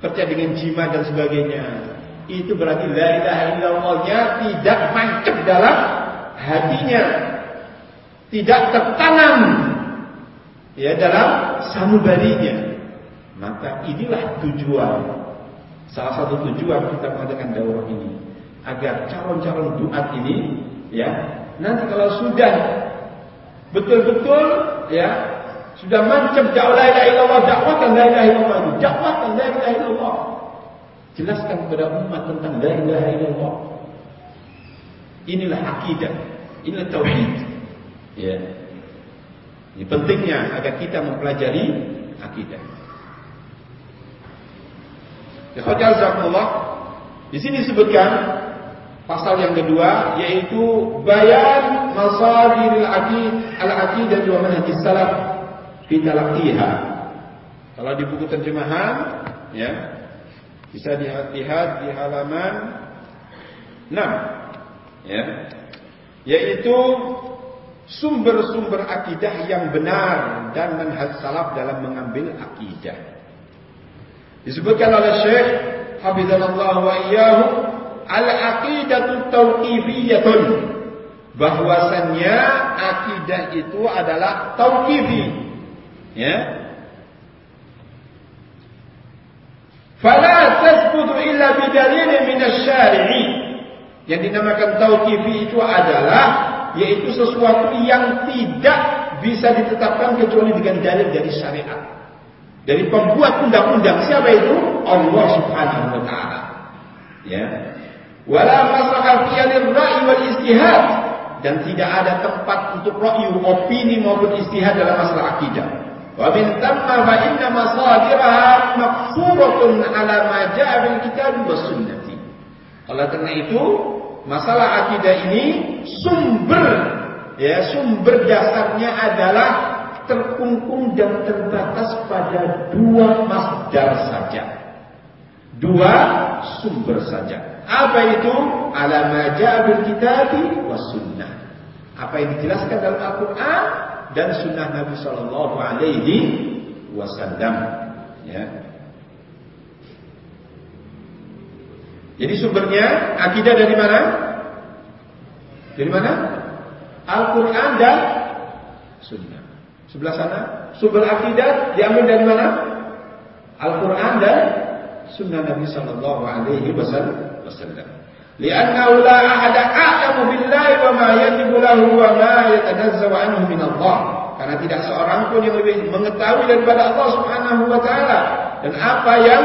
Percaya dengan jimat dan sebagainya. Itu berarti la ilaha illallahnya tidak mancep dalam hatinya. Tidak tertanam ya dalam sanubarinya. Maka inilah tujuan salah satu tujuan kita mengadakan daurah ini agar calon-calon duat ini ya nanti kalau sudah betul-betul ya sudah mancap dakwah la ilaha illallah, dakwahkan la ilaha illallah, dakwahkan la ilaha illallah. Jelaskan kepada umat tentang la ilaha illallah. Inilah akidah, inilah tauhid. Ya. Ini pentingnya agar kita mempelajari akidah. Ya, Jazakumullah. Di sini disebutkan pasal yang kedua yaitu bayan masadiril aqid al-aqidah wa manhaj salaf bitalaqiha. Kalau di buku terjemahan ya bisa dilihat di halaman 6 ya yaitu sumber-sumber akidah yang benar dan manhaj salaf dalam mengambil akidah. Disebutkan oleh Syekh Hafizallahu wa iyyahu al-aqidatu tauqifiyyatun bahwasannya akidah itu adalah tauqifi Ya. Fala tasbutu illa bidalilin min asy-syari'i. Yang dinamakan tauqifi itu adalah yaitu sesuatu yang tidak bisa ditetapkan kecuali dengan dalil dari syariat. Dari pembuat undang-undang siapa itu? Allah Subhanahu wa taala. Ya. Wala maslahat fi al-ra'i wal istihad dan tidak ada tempat untuk ra'yu, opini maupun istihad dalam masalah akidah. Wa min tamma fa inna masadiraha maqsuratun ala ma ja'a bil kitab was sunnati. Oleh karena itu, masalah akidah ini sumber ya sumber dasarnya adalah terkungkung dan terbatas pada dua masdar saja. Dua sumber saja. Apa itu? Ala ma ja'a bil kitab was sunnah. Apa yang dijelaskan dalam Al-Qur'an dan sunnah Nabi Sallallahu Alaihi Wasallam. Ya. Jadi sumbernya akidah dari mana? Dari mana? Al-Quran dan Sunnah. Sebelah sana sumber akidah diambil dari mana? Al-Quran dan Sunnah Nabi Sallallahu Alaihi Wasallam. Lianna la ahada a'lamu billahi wa ma yajibu lahu wa ma yatajazzaw anhu min Allah. Karena tidak seorang pun yang lebih mengetahui daripada Allah Subhanahu wa taala dan apa yang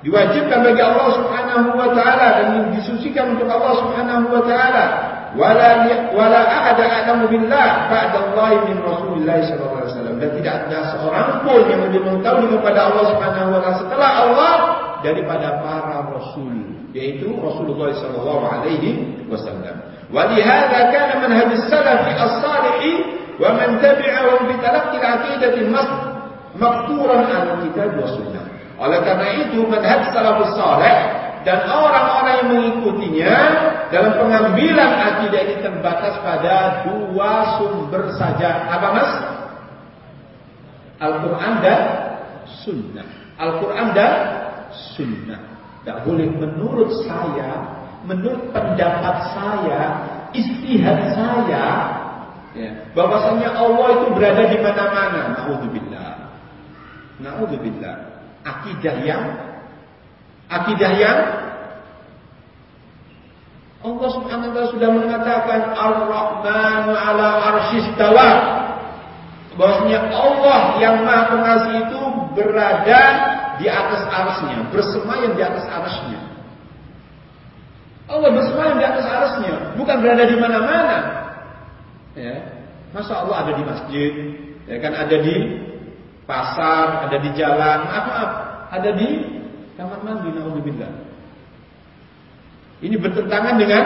diwajibkan bagi Allah Subhanahu wa taala dan yang disucikan untuk Allah Subhanahu wa taala. Wala wala ahada a'lamu billah ba'da Allah min Rasulillah sallallahu alaihi wasallam. Dan tidak ada seorang pun yang lebih mengetahui daripada Allah Subhanahu wa taala setelah Allah daripada para rasul yaitu Rasulullah sallallahu alaihi wasallam. Wa li hadza kana manhaj as-salaf as-salih wa man tabi'ahum bi talaqqi al-aqidah maqturan ala kitab wa sunnah. Oleh karena itu manhaj salafus salih dan orang-orang yang mengikutinya dalam pengambilan akidah ini terbatas pada dua sumber saja. Apa Mas? Al-Qur'an dan sunnah. Al-Qur'an dan sunnah. Tak boleh menurut saya, menurut pendapat saya, istihad saya, ya, bahwasanya Allah itu berada di mana-mana. Naudzubillah. Naudzubillah. Akidah yang akidah yang Allah Subhanahu wa taala sudah mengatakan Ar-Rahmanu 'ala arsyistawa. Bahwasanya Allah yang Maha Pengasih itu berada di atas arasnya, bersemayam di atas arasnya. Allah bersemayam di atas arasnya, bukan berada di mana-mana. Ya. Masa Allah ada di masjid, ya kan ada di pasar, ada di jalan, maaf maaf, ada di kamar mandi, naudzubillah. Ini bertentangan dengan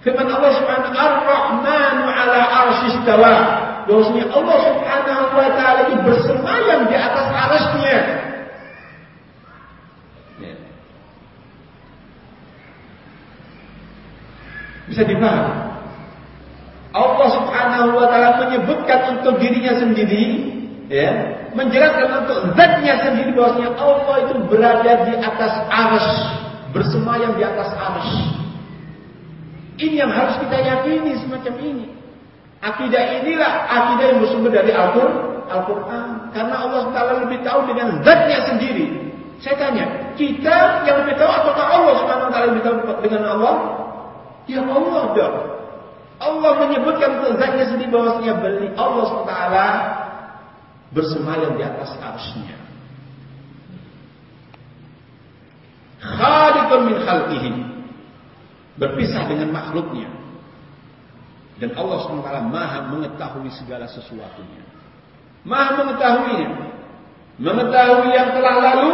firman Allah Subhanahu Ar-Rahmanu 'ala arsyistawa. Bahwasanya Allah Subhanahu wa taala itu bersemayam di atas arasnya. Ya. Bisa dipahami? Allah Subhanahu wa taala menyebutkan untuk dirinya sendiri ya, menjelaskan untuk zatnya sendiri bahwasanya Allah itu berada di atas arsy, bersemayam di atas arsy. Ini yang harus kita yakini semacam ini. Akidah inilah akidah yang bersumber dari Al-Quran. Karena Allah Taala lebih tahu dengan zatnya sendiri. Saya tanya, kita yang lebih tahu apakah Allah Subhanahu Wa Taala lebih tahu dengan Allah? Ya Allah dong. Allah menyebutkan zatnya sendiri bahwasanya beli Allah SWT bersemayam di atas arsnya. Khaliqun min khalqihi. Berpisah dengan makhluknya. Dan Allah SWT maha mengetahui segala sesuatunya. Maha mengetahuinya. Mengetahui yang telah lalu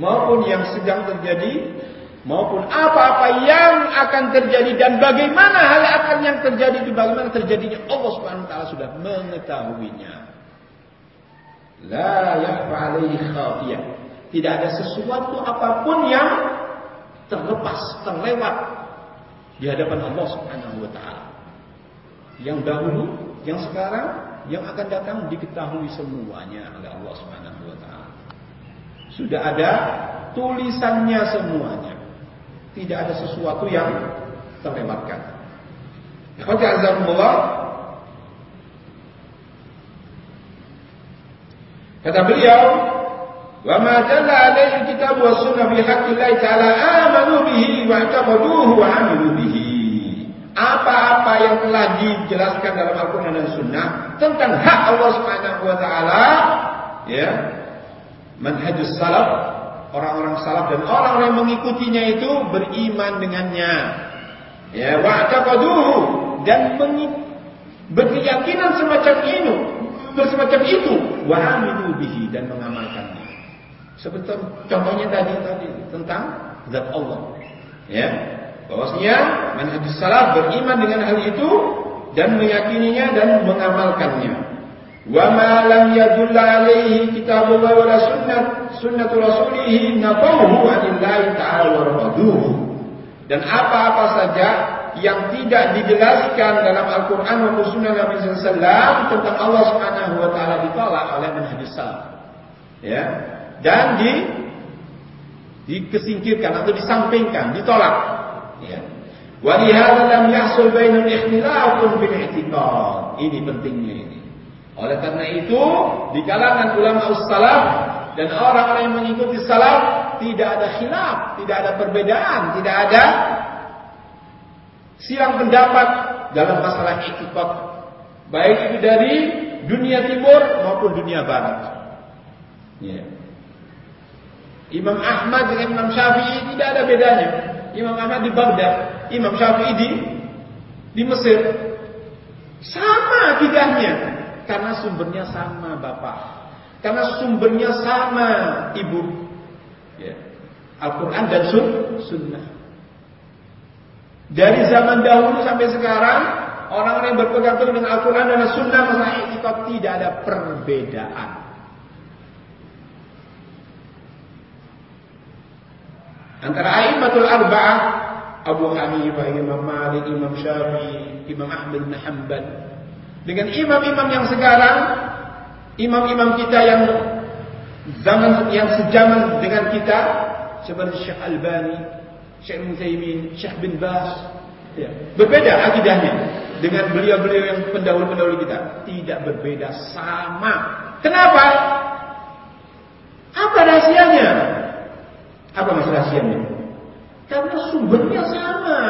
maupun yang sedang terjadi maupun apa-apa yang akan terjadi dan bagaimana hal akan yang terjadi itu bagaimana terjadinya Allah Subhanahu wa taala sudah mengetahuinya. La yakhfa alaihi khafiyah. Tidak ada sesuatu apapun yang terlepas, terlewat di hadapan Allah Subhanahu wa taala. Yang dahulu, yang sekarang, yang akan datang diketahui semuanya oleh Allah Subhanahu wa taala. Sudah ada tulisannya semuanya. Tidak ada sesuatu yang terlewatkan. Ikhwati azakumullah. Kata beliau, "Wa ma jalla alaihi kitab wa sunnah fi haqqillahi ta'ala amanu bihi wa i'taqaduhu wa 'amilu bihi." Apa-apa yang telah dijelaskan dalam Al-Qur'an dan Sunnah tentang hak Allah taala, ya. Manhajus salaf orang-orang salaf dan orang-orang yang mengikutinya itu beriman dengannya. Ya, wa'taqaduhu dan berkeyakinan semacam itu, bersemacam itu, wa amilu bihi dan mengamalkannya. Seperti contohnya tadi tadi tentang zat Allah. Ya. Bahwasanya manhaj salaf beriman dengan hal itu dan meyakininya dan mengamalkannya. Wa ma lam yadulla alaihi kitabullah wa sunnah sunnatu rasulih nafahu anillahi ta'ala wa raduhu. Dan apa-apa saja yang tidak dijelaskan dalam Al-Quran maupun Sunnah Nabi SAW tentang Allah Subhanahu Wa Taala ditolak oleh salaf, ya, dan di dikesingkirkan atau disampingkan, ditolak, ya. Walihada lam yahsul bainal ikhtilafun fil i'tiqad. Ini pentingnya ini. Oleh karena itu, di kalangan ulama salaf dan orang-orang yang mengikuti salaf tidak ada khilaf, tidak ada perbedaan, tidak ada silang pendapat dalam masalah itikad. Baik itu dari dunia timur maupun dunia barat. Ya. Imam Ahmad dengan Imam Syafi'i tidak ada bedanya. Imam Ahmad di Baghdad, Imam Syafi'i di di Mesir. Sama akidahnya. Karena sumbernya sama Bapak. Karena sumbernya sama Ibu. Ya. Al-Quran dan sun, Sunnah. Dari zaman dahulu sampai sekarang, orang-orang yang berpegang teguh dengan Al-Quran dan Sunnah etikot tidak ada perbedaan. Antara Aimatul Arba'ah, Abu Hanifah, Imam Malik, Imam Syafi'i, Imam Ahmad bin Hanbal, dengan imam-imam yang sekarang, imam-imam kita yang zaman yang sejaman dengan kita, seperti Syekh Albani, Syekh Muthaimin, Syekh bin Bas, ya, berbeda akidahnya dengan beliau-beliau yang pendahulu-pendahulu kita. Tidak berbeda, sama. Kenapa? Apa rahasianya? Apa masalah rahasianya? Karena sumbernya sama.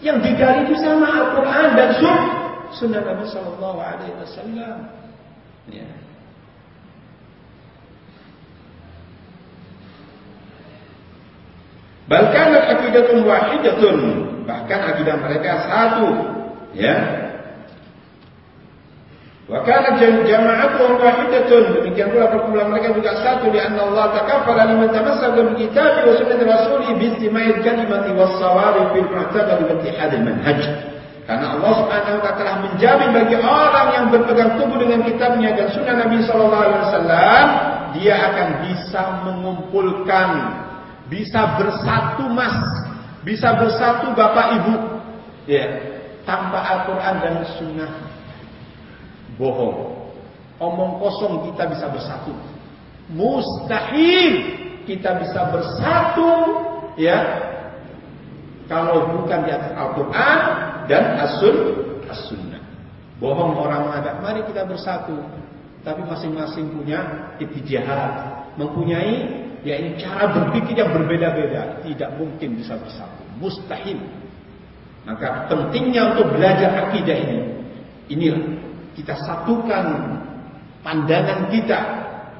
Yang digali itu sama Al-Quran dan Sunnah sunnah Nabi sallallahu alaihi wasallam. Ya. Bahkan akidatun wahidatun. Bahkan akidah mereka satu. Ya. Wa kana jama'atuhum wahidatun. Demikian pula perkumpulan mereka juga satu. Di anna Allah takaffala liman tamassaka bi kitabi wa sunnati rasuli bi istima'i kalimati was sawari fil i'tiqadi wa ittihadi manhaj. Karena Allah Subhanahu wa telah menjamin bagi orang yang berpegang teguh dengan kitabnya dan sunnah Nabi sallallahu alaihi wasallam, dia akan bisa mengumpulkan, bisa bersatu mas, bisa bersatu bapak ibu. Ya, tanpa Al-Qur'an dan sunnah bohong. Omong kosong kita bisa bersatu. Mustahil kita bisa bersatu ya kalau bukan di atas Al-Quran dan As-Sun, As-Sunnah. Bohong orang mengatakan, mari kita bersatu. Tapi masing-masing punya itijahat. Mempunyai ya ini cara berpikir yang berbeda-beda. Tidak mungkin bisa bersatu. Mustahil. Maka pentingnya untuk belajar akidah ini. Inilah. Kita satukan pandangan kita.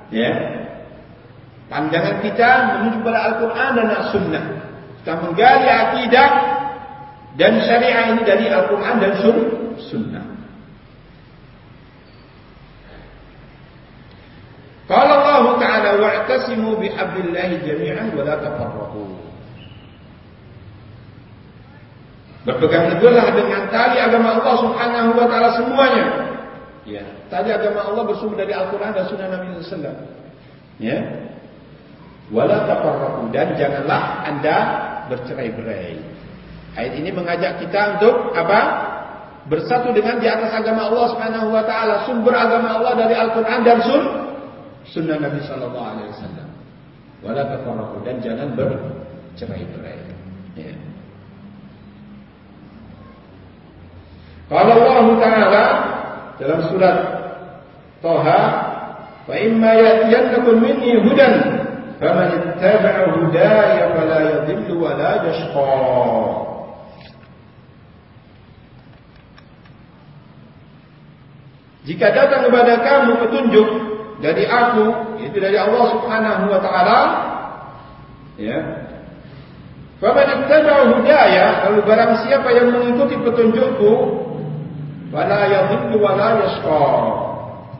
Ya. Pandangan kita menuju pada Al-Quran dan As-Sunnah. Kita menggali akidah dan syariah ini dari Al-Quran dan Sunnah. Kalau Allah Taala wa'tasimu bihablillahi jami'an wa la tafarraqu. Berpegang teguhlah dengan tali agama Allah Subhanahu wa taala semuanya. Ya, tali agama Allah bersumber dari Al-Qur'an dan Sunnah Nabi sallallahu alaihi wasallam. Ya. Wala tafarraqu dan janganlah Anda bercerai-berai. Ayat ini mengajak kita untuk apa? Bersatu dengan di atas agama Allah Subhanahu wa taala, sumber agama Allah dari Al-Qur'an dan Sun Sunnah Nabi sallallahu alaihi wasallam. Wala tafarraqu dan jangan bercerai-berai. Ya. Qala Allah Ta'ala dalam surat Toha, "Fa imma ya'tiyannakum minni hudan, faman ittaba'a hudaya fala yadhillu wa la yashqa." Jika datang kepada kamu petunjuk dari aku, itu dari Allah Subhanahu wa taala, ya. Faman ittaba'a hudaya, kalau barang siapa yang mengikuti petunjukku, fala yadhillu wa la yashqa.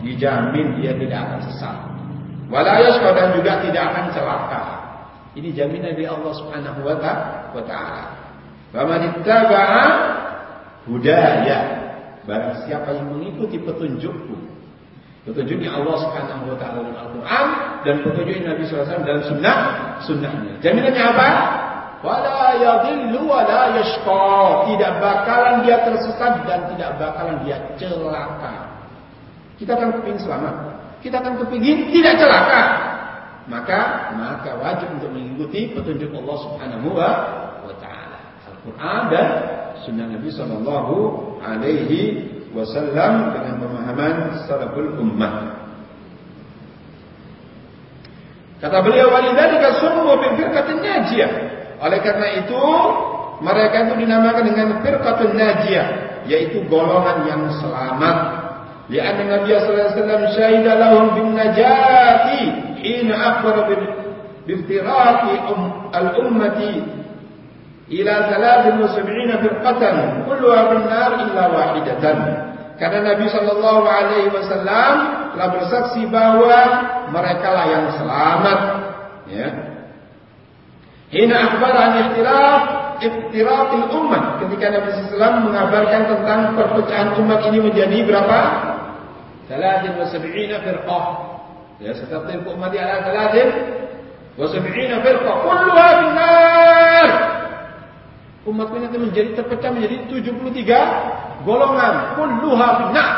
Dijamin dia tidak akan sesat. Wala yashqa dan juga tidak akan celaka. Ini jaminan dari Allah Subhanahu wa taala. Faman ittaba'a hudaya, Barang siapa yang mengikuti petunjukku Petunjuknya Allah ta'ala dalam Al-Quran Dan petunjuknya Nabi SAW dalam sunnah Sunnahnya. Jaminannya apa? Wala yadillu wala yashqa. Tidak bakalan dia tersesat Dan tidak bakalan dia celaka. Kita akan kepingin selamat. Kita akan kepingin tidak celaka. Maka maka wajib untuk mengikuti petunjuk Allah ta'ala. Al-Quran dan sunnah Nabi sallallahu alaihi wasallam dengan pemahaman salaful ummah. Kata beliau walidzalika summu bil firqatin najiyah. Oleh karena itu mereka itu dinamakan dengan firqatun najiyah, yaitu golongan yang selamat. Lianna Nabi sallallahu alaihi wasallam syahida lahum bin najati hina akhbara bil biftiraqi um, al-ummati ila 73 firqatan kulluha bin nar illa wahidatan. Karena Nabi sallallahu alaihi wasallam telah bersaksi bahwa mereka lah yang selamat. Ya. Hina akhbara an ikhtilaf iftiraqil ummah. Ketika Nabi sallallahu mengabarkan tentang perpecahan umat ini menjadi berapa? 73 firqah. Ya setiap umat ada 73 firqah. Kulluha bin nar umat ini akan menjadi terpecah menjadi 73 golongan. Kulluha finnar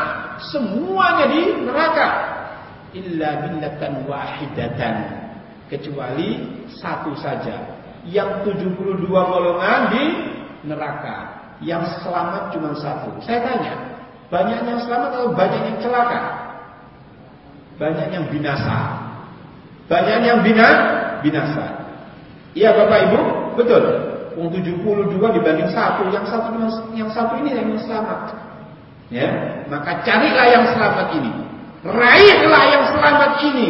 semuanya di neraka. Illa billatan wahidatan. Kecuali satu saja. Yang 72 golongan di neraka. Yang selamat cuma satu. Saya tanya banyak yang selamat atau banyak yang celaka? Banyak yang binasa. Banyak yang bina binasa. Iya Bapak Ibu? Betul Wong 72 dibanding satu, yang satu yang satu ini yang selamat. Ya, maka carilah yang selamat ini. Raihlah yang selamat ini.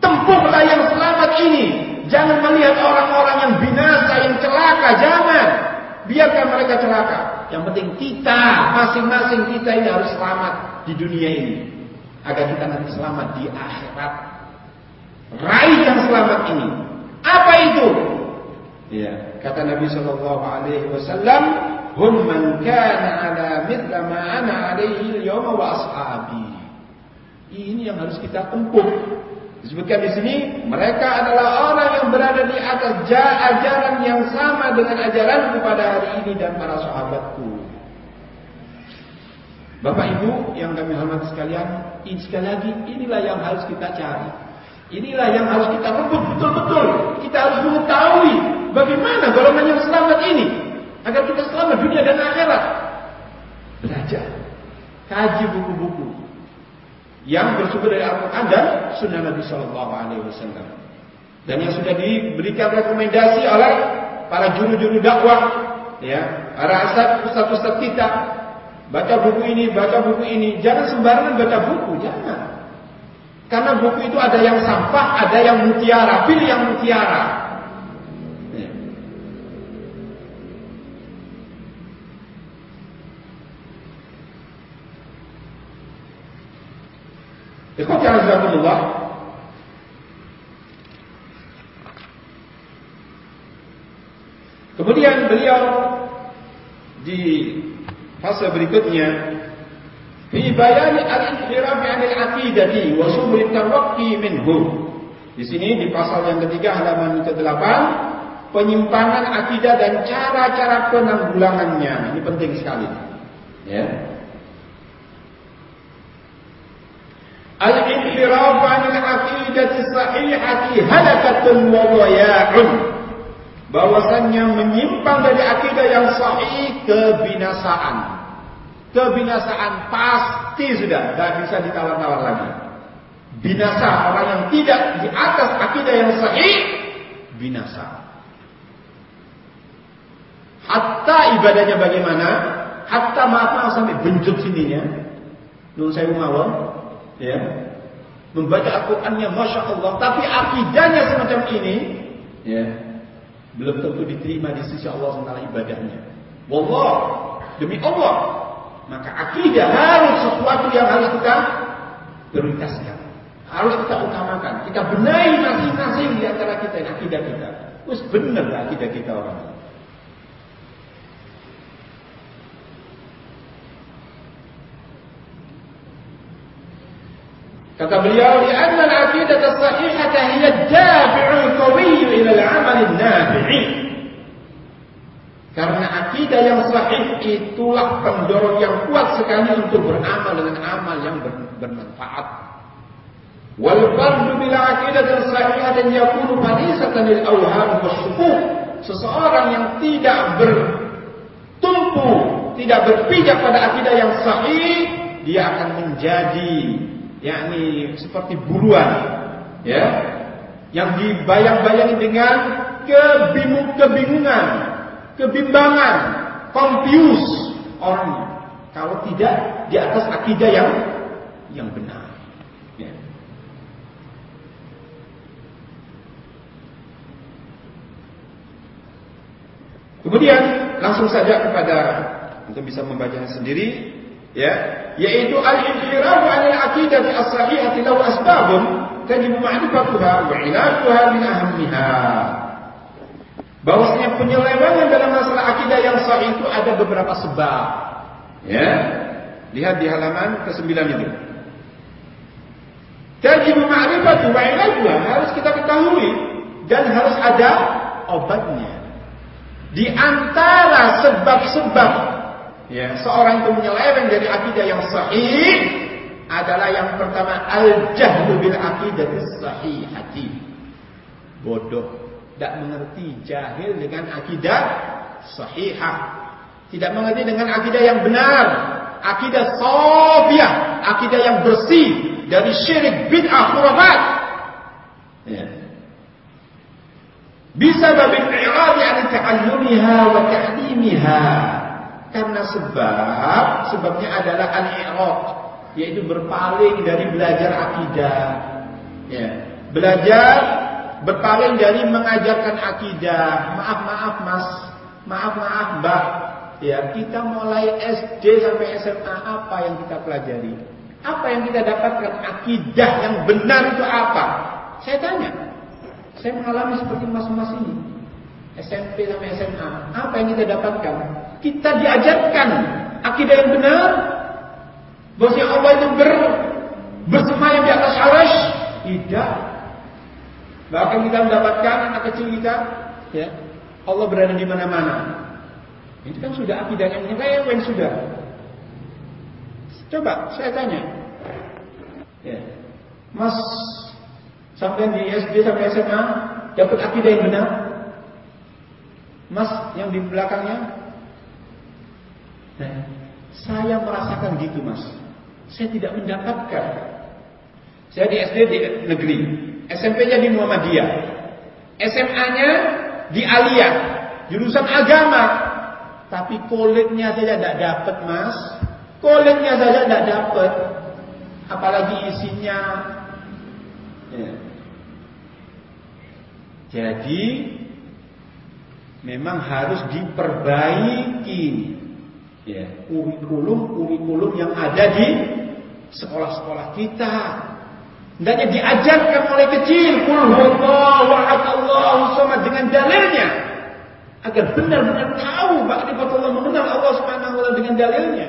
Tempuhlah yang selamat ini. Jangan melihat orang-orang yang binasa mereka celaka. Yang penting kita, masing-masing kita ini harus selamat di dunia ini. Agar kita nanti selamat di akhirat. Raih yang selamat ini. Apa itu? Ya, kata Nabi Shallallahu Alaihi Wasallam, "Hum man kana ala mithla ma ana alaihi al wa ashabi." Ini yang harus kita tempuh. Disebutkan di sini, mereka adalah orang yang berada di atas ajaran yang sama dengan ajaran pada hari ini dan para sahabatku. Bapak Ibu yang kami hormati sekalian, sekali lagi inilah yang harus kita cari. Inilah yang harus kita rebut betul-betul. Kita harus mengetahui bagaimana golongan yang selamat ini agar kita selamat dunia dan akhirat. Belajar, kaji buku-buku, yang bersumber dari Al-Quran dan Sunnah Nabi Shallallahu Alaihi Wasallam. Dan yang sudah diberikan rekomendasi oleh para juru-juru dakwah, ya, para asat ustaz-ustaz kita, baca buku ini, baca buku ini, jangan sembarangan baca buku, jangan. Karena buku itu ada yang sampah, ada yang mutiara, pilih yang mutiara. Ikhwati azakumullah. Kemudian beliau di fase berikutnya fi bayani al-inhiraf 'an al-aqidati wa subul tawaqqi minhu. Di sini di pasal yang ketiga halaman ke-8 penyimpangan akidah dan cara-cara penanggulangannya. Ini penting sekali. Ya. Al-inhiraf 'anil aqidati sahihati halakatun wa dhaya'un. Bahwasannya menyimpang dari akidah yang sahih kebinasaan. Kebinasaan pasti sudah, tidak bisa ditawar-tawar lagi. Binasa orang yang tidak di atas akidah yang sahih binasa. Hatta ibadahnya bagaimana? Hatta maaf maaf sampai benjut sininya. Nun saya mawon, ya membaca Al-Qur'annya masya Allah tapi akidahnya semacam ini ya belum tentu diterima di sisi Allah SWT ibadahnya wallah demi Allah maka akidah harus sesuatu yang harus kita prioritaskan. Harus kita utamakan. Kita benahi masing-masing di antara kita yang akidah kita. Terus benar akidah kita orang. Kata beliau, "Li'anna al-'aqidah as-sahihah hiya ad-dafi'u al-qawi ila al-'amal an-nafi'." Karena akidah yang sahih itulah pendorong yang kuat sekali untuk beramal dengan amal yang bermanfaat. Wal fardu bil aqidah as-sahihah yakunu fadisatan lil awham wasyukuk. Seseorang yang tidak bertumpu, tidak berpijak pada akidah yang sahih, dia akan menjadi yakni seperti buruan ya yang dibayang-bayangi dengan kebingung kebingungan kebimbangan confuse orangnya. Kalau tidak di atas akidah yang yang benar. Ya. kemudian langsung saja kepada untuk bisa membacanya sendiri ya yaitu al-inhiraf 'an al-aqidah as-sahihah lahu asbabun tajib ma'rifatuha wa 'ilajuha min ahammiha bahwasanya penyelewengan dalam masalah akidah yang sahih itu ada beberapa sebab. Ya? Lihat di halaman ke-9 itu tajib ma'rifatu wa 'ilajuha harus kita ketahui dan harus ada obatnya. Di antara sebab-sebab ya, seorang itu menyeleweng dari akidah yang sahih adalah yang pertama al-jahlu bil akidah sahihati. Bodoh, tidak mengerti, jahil dengan akidah sahihah. Tidak mengerti dengan akidah yang benar, akidah sofiyah, akidah yang bersih dari syirik bid'ah khurafat. Ya. Bisa babin i'radi an ta'allumiha wa ta'limiha. Karena sebab sebabnya adalah al-i'rad, yaitu berpaling dari belajar akidah. Ya, belajar berpaling dari mengajarkan akidah. Maaf maaf Mas, maaf maaf Mbak. ya kita mulai SD sampai SMA apa yang kita pelajari? Apa yang kita dapatkan? Akidah yang benar itu apa? Saya tanya. Saya mengalami seperti mas-mas ini. SMP sampai SMA. Apa yang kita dapatkan? Kita diajarkan akidah yang benar. Bahwasanya Allah itu ber, bersemayam di atas arash. Tidak. Bahkan kita mendapatkan anak kecil kita, ya, Allah berada di mana-mana. Itu kan sudah akidah yang nyeleweng sudah. Coba saya tanya. Ya. Mas sampai di SD sampai SMA dapat akidah yang benar? Mas yang di belakangnya? Nah, saya merasakan gitu, Mas. Saya tidak mendapatkan. Saya di SD di negeri, SMP-nya di Muhammadiyah, SMA-nya di Aliyah, jurusan agama, tapi kulitnya saja tidak dapat mas. Kulitnya saja tidak dapat. Apalagi isinya. Ya. Jadi Memang harus diperbaiki. Ya, Kurikulum-kurikulum yang ada di Sekolah-sekolah kita Hendaknya diajarkan mulai kecil Kulhu Allah Dengan dalilnya agar benar-benar tahu Allah mengenal Allah Subhanahu wa dengan dalilnya.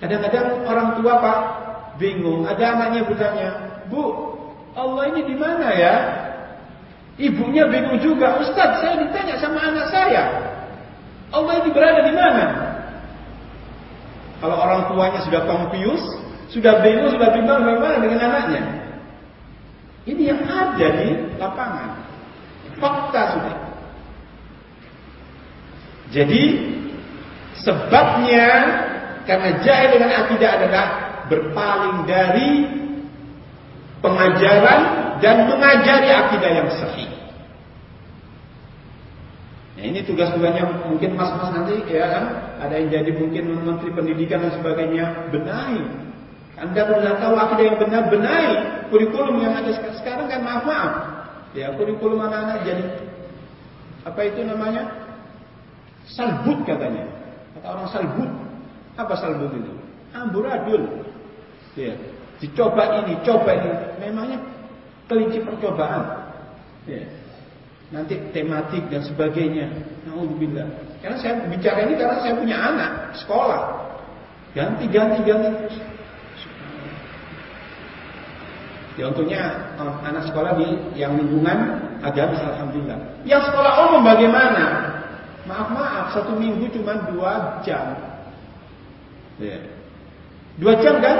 Kadang-kadang orang tua Pak bingung, ada anaknya bertanya, "Bu, Allah ini di mana ya?" Ibunya bingung juga, "Ustaz, saya ditanya sama anak saya. Allah ini berada di mana?" Kalau orang tuanya sudah confused, sudah bingung, sudah bimbang bagaimana dengan anaknya? Ini yang ada di lapangan. Fakta sudah. Jadi sebabnya karena jahil dengan akidah adalah berpaling dari pengajaran dan mengajari akidah yang sahih. Nah, ini tugas-tugasnya mungkin mas-mas nanti ya kan ada yang jadi mungkin menteri pendidikan dan sebagainya benahi anda pernah tahu akidah yang benar benahi kurikulum yang ada sekarang kan maaf maaf. Ya kurikulum anak-anak jadi apa itu namanya? Salbut katanya. Kata orang salbut. Apa salbut itu? Amburadul. Ya. Dicoba ini, coba ini. Memangnya kelinci percobaan. Ya. Nanti tematik dan sebagainya. Alhamdulillah. Karena saya bicara ini karena saya punya anak sekolah. Ganti, ganti, ganti. Ya untungnya anak sekolah di yang lingkungan agamis alhamdulillah. Yang sekolah umum bagaimana? Maaf maaf satu minggu cuma dua jam. Ya. Dua jam kan?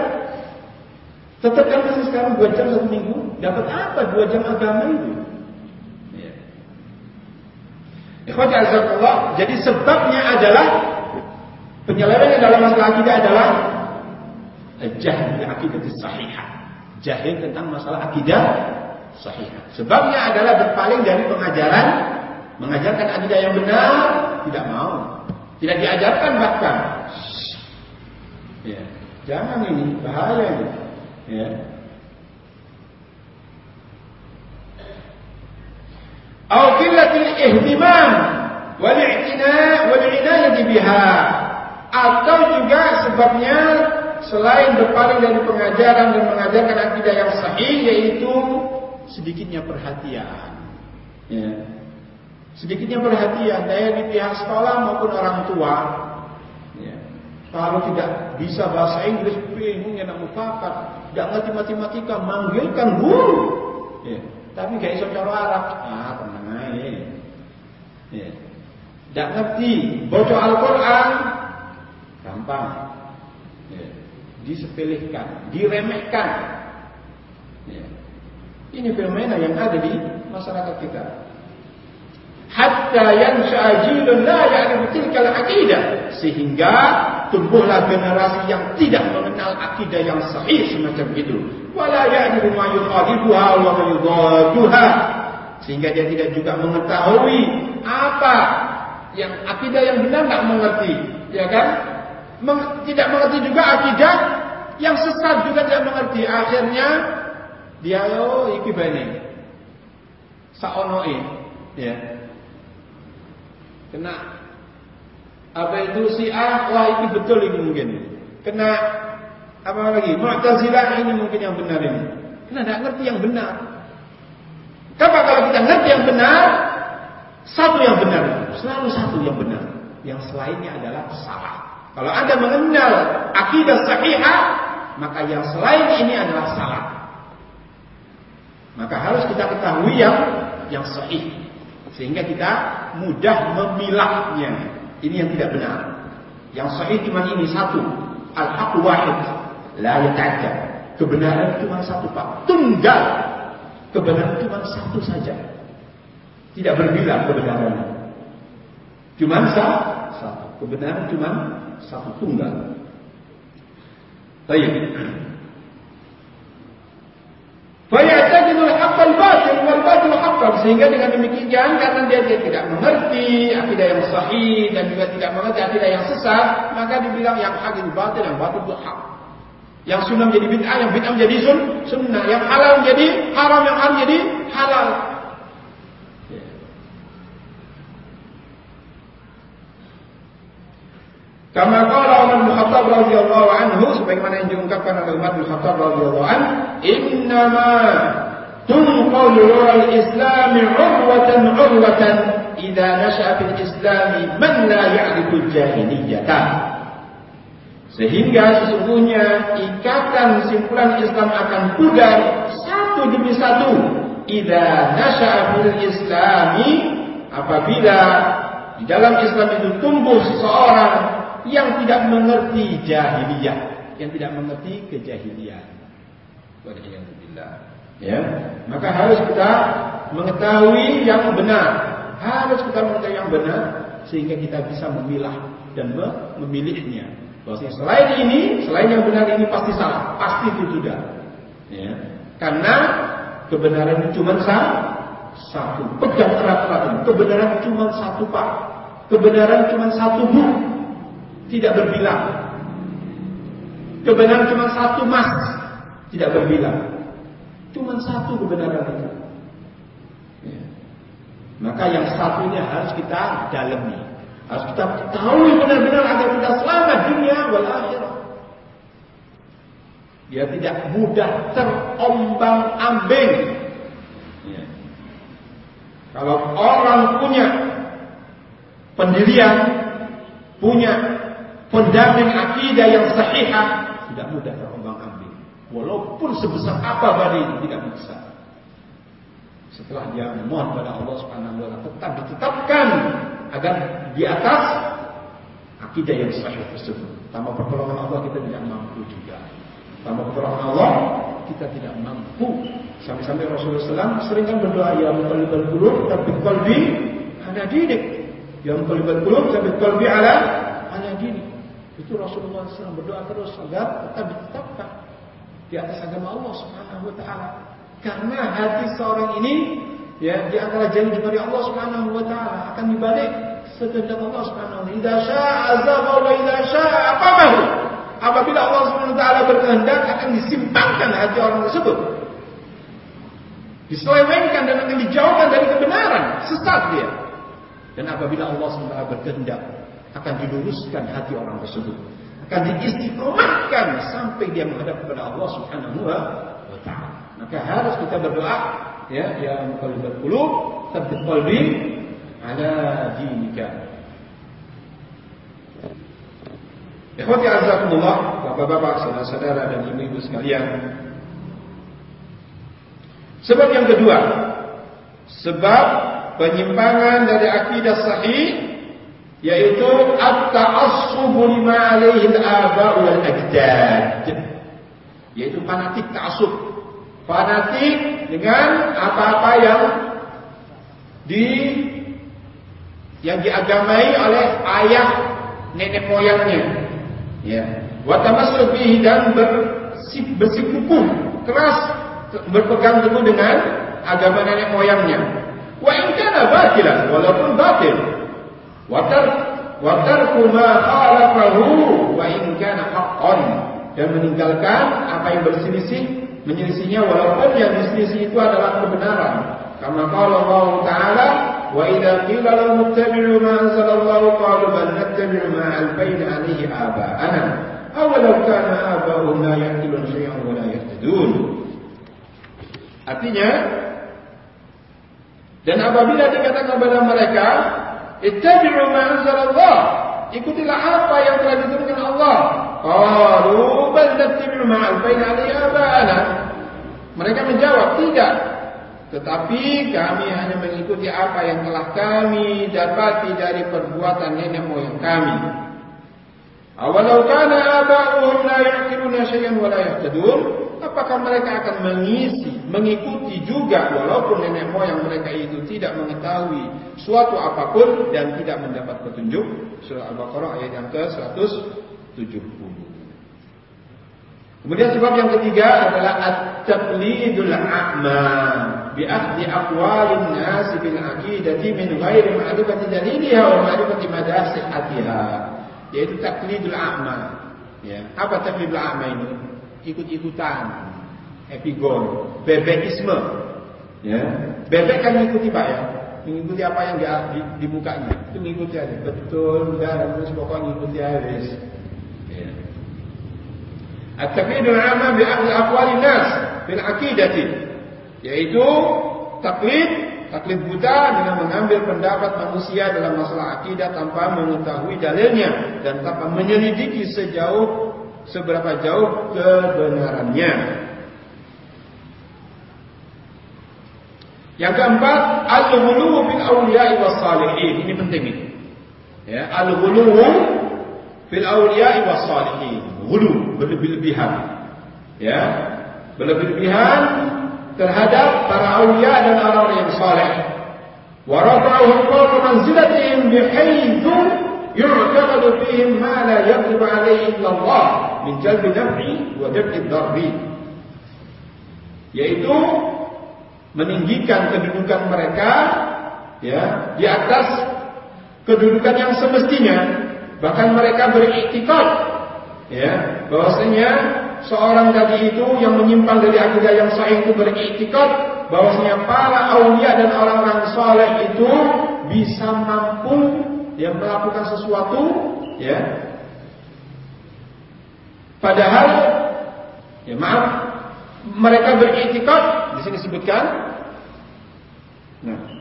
Tetap kan masih sekarang dua jam satu minggu. Dapat apa dua jam agama itu? Ikhwati Jadi sebabnya adalah penyelewengan dalam masalah akidah adalah jahil akidah sahihah jahil tentang masalah akidah sahih. Sebabnya adalah berpaling dari pengajaran, mengajarkan akidah yang benar, tidak mau. Tidak diajarkan bahkan. Ya. Jangan ini, bahaya ini. Ya. Ihtimam wal i'tina wal inayati biha. Atau juga sebabnya selain berpaling dari pengajaran dan mengajarkan akidah yang sahih yaitu sedikitnya perhatian. Ya. Sedikitnya perhatian daya di pihak sekolah maupun orang tua. Ya. Kalau tidak bisa bahasa Inggris bingung ya nak mufakat, tidak ngerti matematika manggilkan guru. Ya. Tapi gak iso cara Arab. Ah, aja. Ya. Tidak ngerti baca Al-Quran gampang disepelekan, diremehkan. Ya. Ini fenomena yang ada di masyarakat kita. Hatta yang syajilun la ya'rifu tilkal aqidah sehingga tumbuhlah generasi yang tidak mengenal akidah yang sahih semacam itu. Wala ya'rifu ma yuqadibuha wa ma yudaduha sehingga dia tidak juga mengetahui apa yang akidah yang benar tak mengerti, ya kan? meng, tidak mengerti juga akidah, yang sesat juga tidak mengerti. Akhirnya dia yo iki bane. Saonoe, ya. Kena apa itu si A, wah ini betul ini mungkin. Kena apa lagi? Mu'tazilah ini mungkin yang benar ini. Kena tidak ngerti yang benar. Kenapa kalau kita ngerti yang benar, satu yang benar, selalu satu yang benar. Yang selainnya adalah salah. Kalau Anda mengenal akidah sahihah, maka yang selain ini adalah salah. Maka harus kita ketahui yang yang sahih sehingga kita mudah memilahnya. Ini yang tidak benar. Yang sahih cuma ini satu, al-haq wahid, la. Kebenaran cuma satu, Pak. Tunggal. Kebenaran cuma satu saja. Tidak berbilang kebenaran. Cuma satu. Kebenaran cuma satu tunggal. Baik. Fayatadul haqqal batil wal batil haqqan sehingga dengan demikian karena dia, dia tidak mengerti akidah yang sahih dan juga tidak mengerti akidah yang sesat, maka dibilang yang itu batil, yang batil itu hak. Yang sunnah menjadi bid'ah, yang bid'ah menjadi sun, sunnah, yang halal menjadi haram, yang haram menjadi halal. Kama qala Umar bin Khattab radhiyallahu anhu sebagaimana yang diungkapkan oleh Umar bin Khattab radhiyallahu anhu, "Innama tunqalu al-Islam 'urwatan 'urwatan idza nasha'a fil Islam man la ya'rifu al-jahiliyyah." Sehingga sesungguhnya ikatan simpulan Islam akan pudar satu demi satu idza nasha'a fil Islami apabila di dalam Islam itu tumbuh seseorang yang tidak mengerti jahiliyah, yang tidak mengerti kejahilian. Walhamdulillah. Ya, maka harus kita mengetahui yang benar. Harus kita mengetahui yang benar sehingga kita bisa memilah dan memilihnya. Bahwasanya selain ini, selain yang benar ini pasti salah, pasti itu tidak. Ya. Karena kebenaran itu cuma satu. Pegang erat-erat. Kebenaran cuma satu pak. Kebenaran cuma satu bu tidak berbilang. Kebenaran cuma satu mas, tidak berbilang. Cuma satu kebenaran itu. Ya. Maka yang satunya harus kita dalami. Harus kita tahu benar-benar agar kita selamat dunia wal akhirat. Dia tidak mudah terombang ambing. Ya. Kalau orang punya pendirian, punya pendamping akidah yang sahihah tidak mudah terombang-ambing. Walaupun sebesar apa badai tidak bisa. Setelah dia memohon pada Allah Subhanahu wa taala tetap ditetapkan agar di atas akidah yang sahih tersebut. Tanpa pertolongan Allah kita tidak mampu juga. Tanpa pertolongan Allah kita tidak mampu. Sampai-sampai Rasulullah SAW sering kan berdoa ya muqallibal qulub tapi qalbi ada didik. Ya muqallibal qulub tapi qalbi ala ala dinik. Itu Rasulullah SAW berdoa terus agar tetap ditetapkan di atas agama Allah Subhanahu Wa Taala. Karena hati seorang ini ya di antara janji dari Allah Subhanahu Wa Taala akan dibalik sekehendak Allah Subhanahu Wa Taala. Idza syaa'a azaba wa idza syaa'a aqamahu. Apabila Allah Subhanahu Wa Taala berkehendak akan disimpangkan hati orang tersebut. Diselewengkan dan akan dijauhkan dari kebenaran, sesat dia. Dan apabila Allah SWT berkehendak akan diluruskan hati orang tersebut akan diistiqomahkan sampai dia menghadap kepada Allah Subhanahu wa taala maka harus kita berdoa ya ya muqallibal qulub tsabbit qalbi ala dinika. Ikhwati azakumullah Bapak-bapak, saudara-saudara dan ibu-ibu sekalian. Sebab yang kedua Sebab penyimpangan dari akidah sahih yaitu at-ta'assub lima alaihi al-aba wal ajdad. Yaitu fanatik ta'assub fanatik dengan apa-apa yang di yang diagamai oleh ayah nenek moyangnya. Ya. Wa tamassuk bihi dan bersikuku keras berpegang teguh dengan agama nenek moyangnya. Wa in kana batilan walaupun batil. Watar watarku ma khalafahu wa in kana haqqan. Dan meninggalkan apa yang berselisih menyelisihnya walaupun yang berselisih itu adalah kebenaran. Karena Allah Taala Wa idza qila lahum ittabi'u ma anzalallahu qalu bal nattabi'u ma albayna 'alayhi aba'ana. Awalau kana aba'uhum la yaqilun shay'an wa la yahtadun. Artinya dan apabila dikatakan kepada mereka ittabi'u ma anzalallah ikutilah apa yang telah diturunkan Allah qalu bal nattabi'u ma albayna aba'ana mereka menjawab tidak tetapi kami hanya mengikuti apa yang telah kami dapati dari perbuatan nenek moyang kami. Awalau kana aba'uhum la ya'qiluna shay'an wa la yahtadun, apakah mereka akan mengisi, mengikuti juga walaupun nenek moyang mereka itu tidak mengetahui suatu apapun dan tidak mendapat petunjuk? Surah Al-Baqarah ayat yang ke-170. Kemudian sebab yang ketiga adalah at-taqlidul a'ma bi akhdi aqwalin nas bil aqidati min ghairi ma'rifati daliliha wa ma'rifati madasihatiha yaitu taqlidul a'ma. Ya apa taqlidul a'ma ini? Ikut-ikutan epigon bebekisme. Ya bebek kan mengikuti Pak ya? Mengikuti apa yang di, di, di mukanya? Itu mengikuti aja betul dan terus pokoknya mengikuti aja At-taqlidul 'amma bi ahli aqwalin nas bil aqidati yaitu taklid taklid buta dengan mengambil pendapat manusia dalam masalah akidah tanpa mengetahui dalilnya dan tanpa menyelidiki sejauh seberapa jauh kebenarannya. Yang keempat, al-ghuluw fil awliya'i was salihin. Ini penting ini. Ya, al-ghuluw fil awliya'i was salihin gulu berlebih-lebihan ya? Berlebih-lebihan terhadap para awliya dan orang-orang yang saleh. Wa rafa'uhum fawqa manzilatihim bihaitsu yu'taqadu fihim ma la yaqibu alayhi illa Allah min jalbi naf'i wa daf'i dharri yaitu meninggikan kedudukan mereka ya di atas kedudukan yang semestinya. Bahkan mereka beriktikad ya bahwasanya seorang tadi itu yang menyimpang dari akidah yang sahih itu beriktikad bahwasanya para aulia dan orang-orang saleh itu bisa mampu yang melakukan sesuatu ya. Padahal ya maaf mereka beriktikad di sini disebutkan nah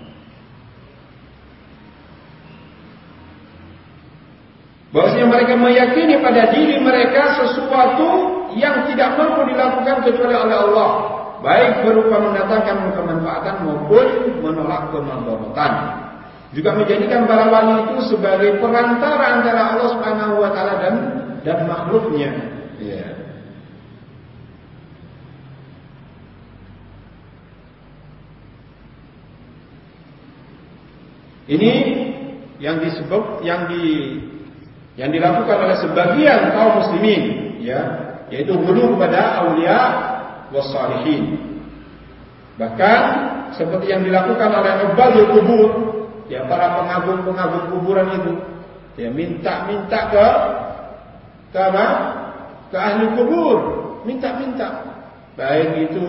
Bahwasanya mereka meyakini pada diri mereka sesuatu yang tidak mampu dilakukan kecuali oleh Allah. Baik berupa mendatangkan kemanfaatan maupun menolak kemanfaatan. Juga menjadikan para wali itu sebagai perantara antara Allah taala dan dan makhluknya. Ya. Ini yang disebut yang di yang dilakukan oleh sebagian kaum muslimin ya yaitu ghulu kepada aulia wassalihin bahkan seperti yang dilakukan oleh ubadul kubur ya para pengagum-pengagum kuburan itu ya minta-minta ke ke apa? ke ahli kubur minta-minta. Baik itu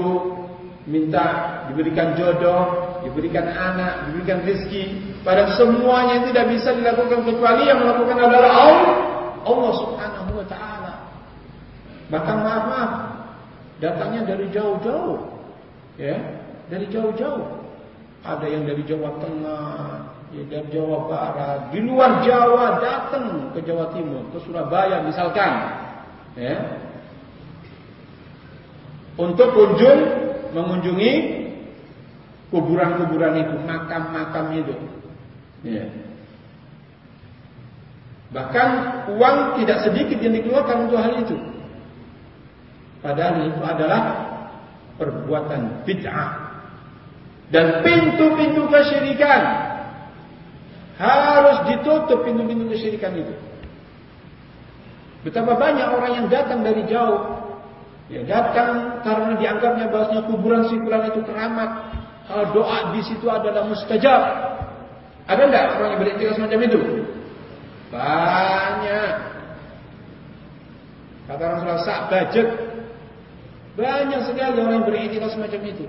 minta diberikan jodoh diberikan anak diberikan rezeki pada semuanya tidak bisa dilakukan kecuali yang melakukan adalah Allah, Allah Subhanahu wa taala. Bahkan maaf maaf, datangnya dari jauh-jauh. Ya, dari jauh-jauh. Ada yang dari Jawa Tengah, ya dari Jawa Barat, di luar Jawa datang ke Jawa Timur, ke Surabaya misalkan. Ya. Untuk kunjung mengunjungi kuburan-kuburan itu, makam-makam itu. Ya. Bahkan uang tidak sedikit yang dikeluarkan untuk hal itu. Padahal itu adalah perbuatan bid'ah. Dan pintu-pintu kesyirikan harus ditutup pintu-pintu kesyirikan itu. Betapa banyak orang yang datang dari jauh. Ya, datang karena dianggapnya bahasnya kuburan si itu keramat. Kalau doa di situ adalah mustajab. Ada tidak orang yang beriktikaf semacam itu? Banyak. Kata Rasulullah sak budget. Banyak sekali orang yang beriktikaf semacam itu.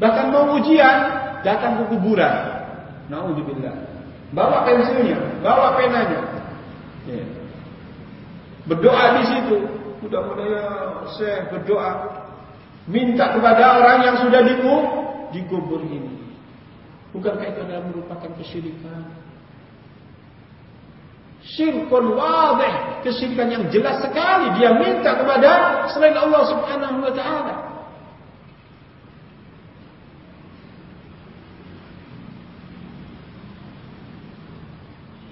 Bahkan mau ujian, datang ke kuburan. Naudzubillah. Bawa pensilnya, bawa penanya. Ya. Berdoa di situ. Mudah-mudahan saya berdoa minta kepada orang yang sudah dikubur ini. Bukankah itu adalah merupakan kesyirikan? Syirkun wadih, kesyirikan yang jelas sekali dia minta kepada selain Allah Subhanahu wa taala.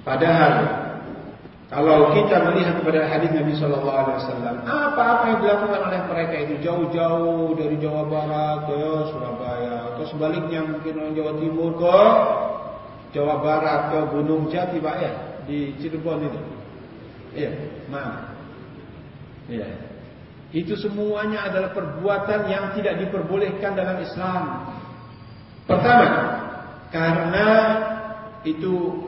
Padahal kalau kita melihat kepada hadis Nabi sallallahu alaihi wasallam, apa-apa yang dilakukan oleh mereka itu jauh-jauh dari Jawa Barat ke Surabaya, atau sebaliknya mungkin orang Jawa Timur ke Jawa Barat ke Gunung Jati Pak ya, di Cirebon itu. Iya, maaf. Iya. Itu semuanya adalah perbuatan yang tidak diperbolehkan dalam Islam. Pertama, karena itu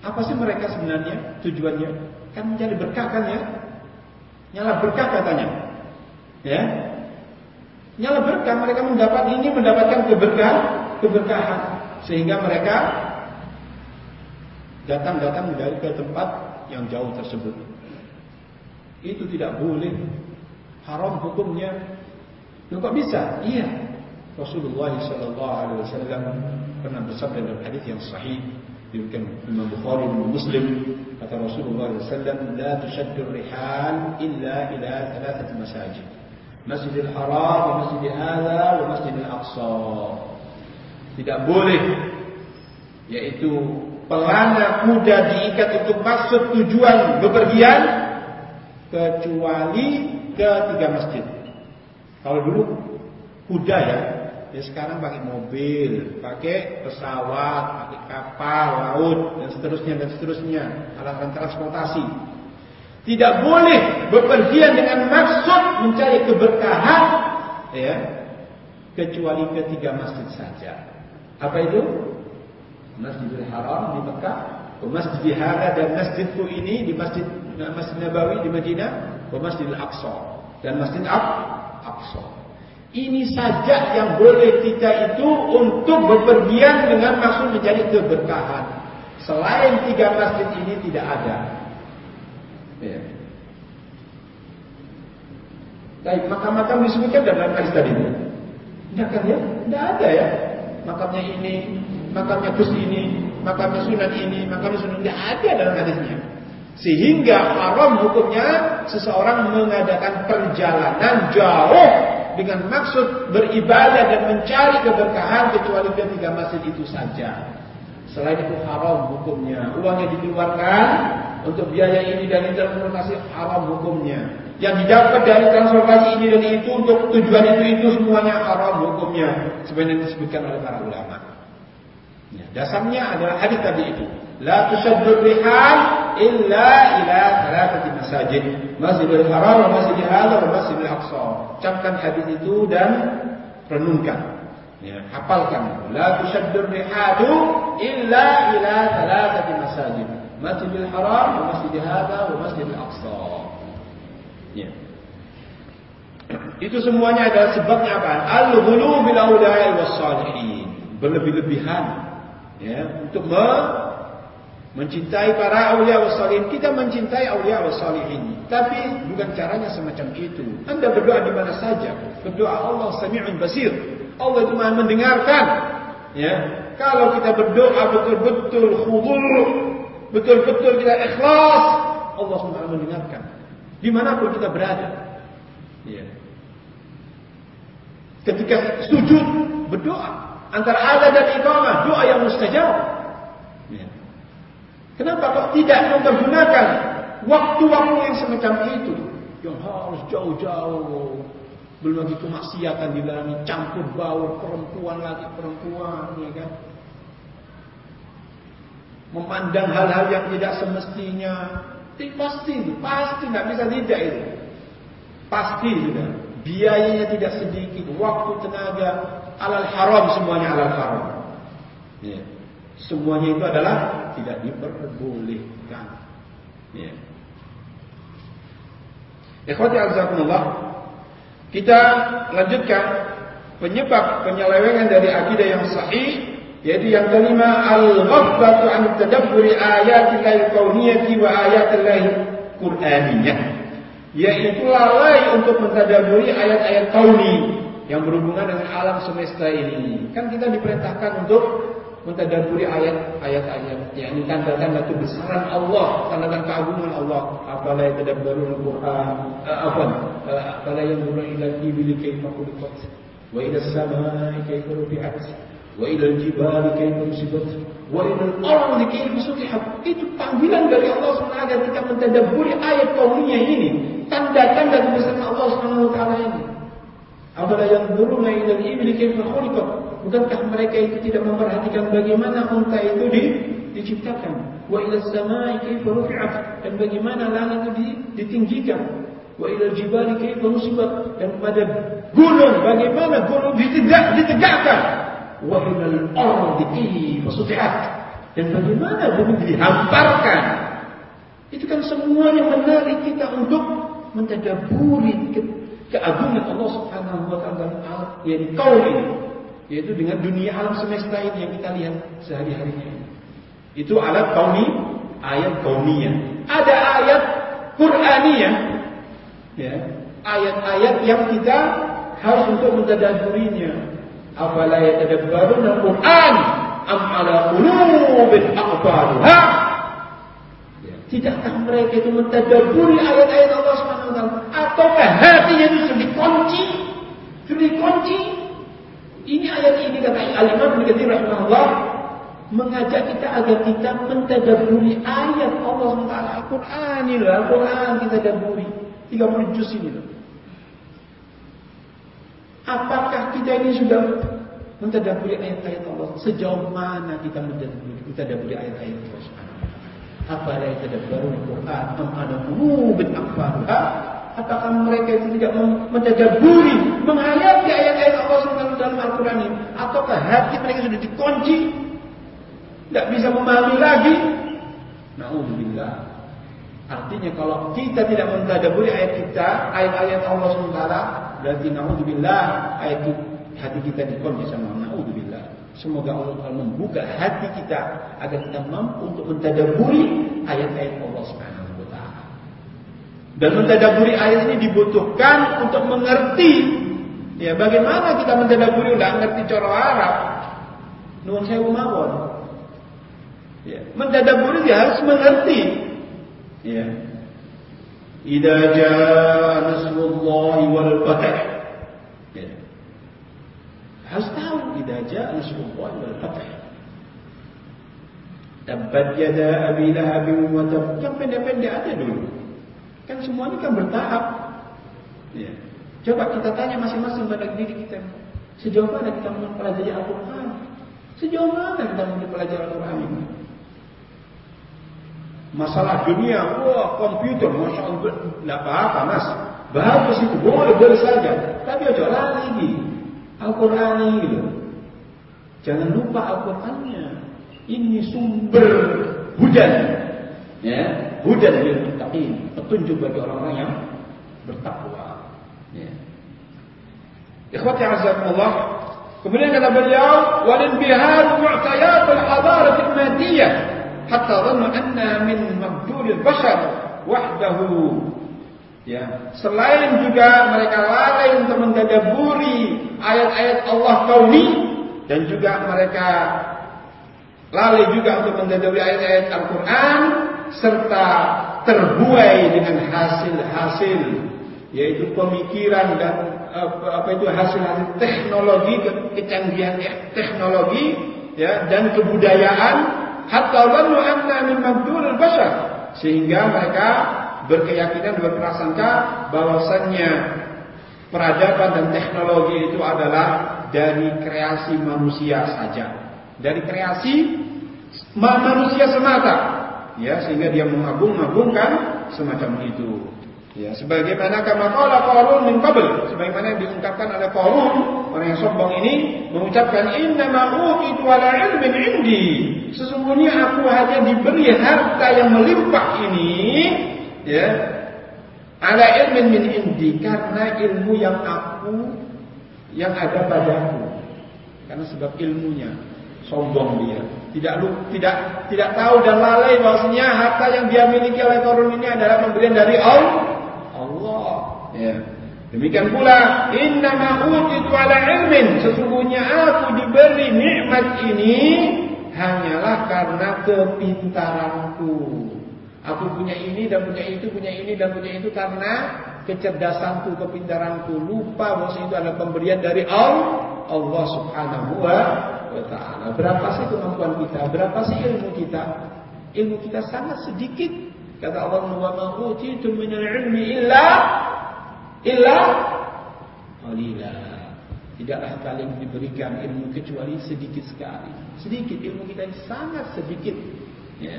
apa sih mereka sebenarnya tujuannya? Kan mencari berkah kan ya? Nyala berkah katanya. Ya. Nyala berkah mereka mendapat ini mendapatkan keberkahan, keberkahan sehingga mereka datang-datang dari ke tempat yang jauh tersebut. Itu tidak boleh. Haram hukumnya. Loh kok bisa? Iya. Rasulullah sallallahu alaihi wasallam pernah bersabda dalam hadis yang sahih diriwayatkan Imam Bukhari dan Muslim kata Rasulullah sallallahu alaihi wasallam la tushaddu rihal illa ila thalathati masajid. Masjidil Haram, Masjidil Haram, Masjidil Aqsa. Tidak boleh. Yaitu pelana kuda diikat untuk maksud tujuan bepergian. Kecuali ke tiga masjid. Kalau dulu kuda ya. Ya sekarang pakai mobil, pakai pesawat, pakai kapal, laut, dan seterusnya, dan seterusnya. Alat-alat transportasi. Tidak boleh bepergian dengan maksud mencari keberkahan, ya, kecuali ketiga masjid saja. Apa itu? Masjidil Haram di Mekah, Masjid Hada dan masjidku ini di Masjid Masjid Nabawi di Madinah, Masjidil Aqsa dan Masjid Aqsa. Ini saja yang boleh kita itu untuk bepergian dengan maksud menjadi keberkahan. Selain tiga masjid ini tidak ada. Ya. Baik, makam-makam disebutkan dalam hadis tadi. Tidak kan ya? Tidak ada ya. Makamnya ini, makamnya Gus ini, makamnya Sunan ini, makamnya Sunan tidak ada dalam hadisnya. Sehingga haram hukumnya seseorang mengadakan perjalanan jauh dengan maksud beribadah dan mencari keberkahan kecuali ketiga masjid itu saja. Selain itu haram hukumnya. Uangnya dikeluarkan untuk biaya ini dan transportasi haram hukumnya. Yang didapat dari transportasi ini dan itu untuk tujuan itu itu semuanya haram hukumnya. Sebenarnya disebutkan oleh para ulama. Ya, dasarnya adalah hadis tadi itu. La tushaddu rihal illa ila thalathati masajid. Masjidil Haram, Masjidil Hadar, Masjidil Aqsa. Camkan hadis itu dan renungkan. Ya, hafalkan. La tushaddu rihadu illa ila thalathati masajid. Masjidil Haram, Masjidil Hadar, Masjidil Aqsa. Ya. Itu semuanya adalah sebabnya apa? Al-ghulu bil awliya was salihin. Berlebih-lebihan ya, untuk me mencintai para awliya wassalihin. Kita mencintai awliya wassalihin. Tapi bukan caranya semacam itu. Anda berdoa di mana saja. Berdoa Allah sami'un basir. Allah itu maha mendengarkan. Ya, Kalau kita berdoa betul-betul khudul. Betul-betul kita ikhlas. Allah SWT mendengarkan. Dimanapun kita berada. Ya. Ketika sujud, berdoa. Antara ada dan iqamah. Doa yang mustajab. Kenapa kok tidak mempergunakan waktu-waktu yang semacam itu? Yang harus jauh-jauh. Belum lagi kemaksiatan dilalami campur baur perempuan lagi perempuan, ya kan? Memandang hal-hal yang tidak semestinya. Itu pasti, pasti tidak bisa tidak itu. Pasti sudah. Biayanya tidak sedikit, waktu tenaga alal haram semuanya alal haram. Ya. Semuanya itu adalah tidak diperbolehkan. Ya. Ikhwati azakumullah. Kita lanjutkan penyebab penyelewengan dari akidah yang sahih Yaitu yang kelima al-ghaflatu an tadabburi ayatillahi kauniyati wa ayatillahi qur'aniyah. Yaitu lalai untuk mentadaburi ayat-ayat kauni yang berhubungan dengan alam semesta ini. Kan kita diperintahkan untuk mentadaburi ayat-ayat yakni tanda-tanda kebesaran Allah, tanda-tanda keagungan Allah. Apala yatadabbarun al-Qur'an? Apa? Apala yanzuruna ila al-ibli kayfa khuliqat? Wa ila as-samai kayfa rufi'at? Al-jibali kayfa nusibat? Wa ila al-ardi kayfa sutihat? Itu panggilan dari Allah SWT agar kita mentadaburi ayat kauniyah ini, tanda-tanda kebesaran Allah SWT ini. Apala yanzuruna ila al-ibli kayfa khuliqat? Bukankah mereka itu tidak memperhatikan bagaimana unta itu di, diciptakan? Wa ila samai kaifa rufi'at? Dan bagaimana langit itu di, ditinggikan? Wa ila jibali kaifa nusibat? Dan pada gunung bagaimana gunung ditegak, ditegakkan? Wa ila al-ardi kaifa sutihat? Dan bagaimana bumi dihamparkan? Itu kan semuanya menarik kita untuk mentadaburi ke, keagungan Allah Subhanahu wa taala yang kaum ini yaitu dengan dunia alam semesta ini yang kita lihat sehari-harinya. Itu alat kauni, ayat kauniyah. Ada ayat Qur'aniyah, ya, ayat-ayat yang kita harus untuk mentadaburinya. Afala yatadabbaruna al-Qur'an am ala qulubin aqfaluha? Ya. Tidakkah mereka itu mentadaburi ayat-ayat Allah Subhanahu wa taala ataukah hatinya itu sudah dikunci? Sudah dikunci ini ayat ini kata Al-Imam Ibnu Katsir rahimahullah mengajak kita agar kita mentadabburi ayat Allah SWT Al-Qur'an ini Al-Qur'an kita tadabburi 30 juz ini loh. Apakah kita ini sudah mentadabburi ayat-ayat Allah? Sejauh mana kita mentadabburi ayat-ayat Allah? Apa yang tadabbaru Al-Qur'an? Am ada qulubun aqfaluha? Apakah mereka itu tidak mentadaburi, menghayati ayat-ayat Allah SWT dalam Al-Quran ini? Ataukah hati mereka sudah dikunci? Tidak bisa memahami lagi? Na'udzubillah. Artinya kalau kita tidak mentadaburi ayat kita, ayat-ayat Allah SWT, berarti na'udzubillah, ayat hati kita dikunci sama na'udzubillah. Semoga Allah membuka hati kita agar kita mampu untuk mentadaburi ayat-ayat Allah SWT. Dan mentadaburi ayat ini dibutuhkan untuk mengerti ya bagaimana kita mentadaburi udah ngerti cara Arab. Nuwun sewu mawon. Ya, mentadaburi dia harus mengerti. Ya. Idza jaa nasrullahi wal fath. Ya. Harus tahu idza jaa nasrullahi wal fath. Tabbat yada abi lahab wa tab. Yang pendek-pendek ada dulu. Kan semua ini kan bertahap. Ya. Coba kita tanya masing-masing pada diri kita. Sejauh mana kita mempelajari Al-Quran? Sejauh mana kita mempelajari Al-Quran ini? Masalah dunia, wah komputer, masya Allah, tidak apa-apa mas. Bagus itu, boleh, boleh saja. Tapi ojo lagi Al-Quran ini. Jangan lupa Al-Qurannya. Ini sumber hujan. Ya, hudan lil muttaqin, petunjuk bagi orang-orang yang bertakwa. Ya. Ikhwati azakumullah. Kemudian kata beliau, "Walin bihar mu'tayat al-hadarat al-madiyah hatta dhannu anna min mabdur al-bashar wahdahu." Ya, selain juga mereka lalai untuk mentadaburi ayat-ayat Allah kauni dan juga mereka lalai juga untuk mentadaburi ayat-ayat Al-Qur'an serta terbuai dengan hasil-hasil yaitu pemikiran dan apa itu hasil-hasil teknologi kecanggihan teknologi ya dan kebudayaan hatta dhannu anna min mabdul bashar sehingga mereka berkeyakinan berprasangka bahwasannya peradaban dan teknologi itu adalah dari kreasi manusia saja. Dari kreasi manusia semata. Ya sehingga dia mengagung-agungkan semacam itu ya sebagaimana kama qala qarun min qabl sebagaimana diungkapkan oleh qarun orang yang sombong ini mengucapkan inna ma utitu ala ilmin indi sesungguhnya aku hanya diberi harta yang melimpah ini ya ala ilmin min indi karena ilmu yang aku yang ada padaku karena sebab ilmunya sombong dia. Tidak tidak tidak tahu dan lalai bahwasanya harta yang dia miliki oleh korun ini adalah pemberian dari Allah. Ya. Demikian pula inna ma utitu ala ilmin sesungguhnya aku diberi nikmat ini hanyalah karena kepintaranku. Aku punya ini dan punya itu, punya ini dan punya itu karena kecerdasanku, kepintaranku. Lupa bahwa itu adalah pemberian dari Allah, Allah Subhanahu wa taala. Berapa sih kemampuan kita? Berapa sih ilmu kita? Ilmu kita sangat sedikit. Kata Allah, "Wa ma utitu min al-'ilmi illa illa qalila." Tidaklah kalian diberikan ilmu kecuali sedikit sekali. Sedikit ilmu kita ini sangat sedikit. Ya.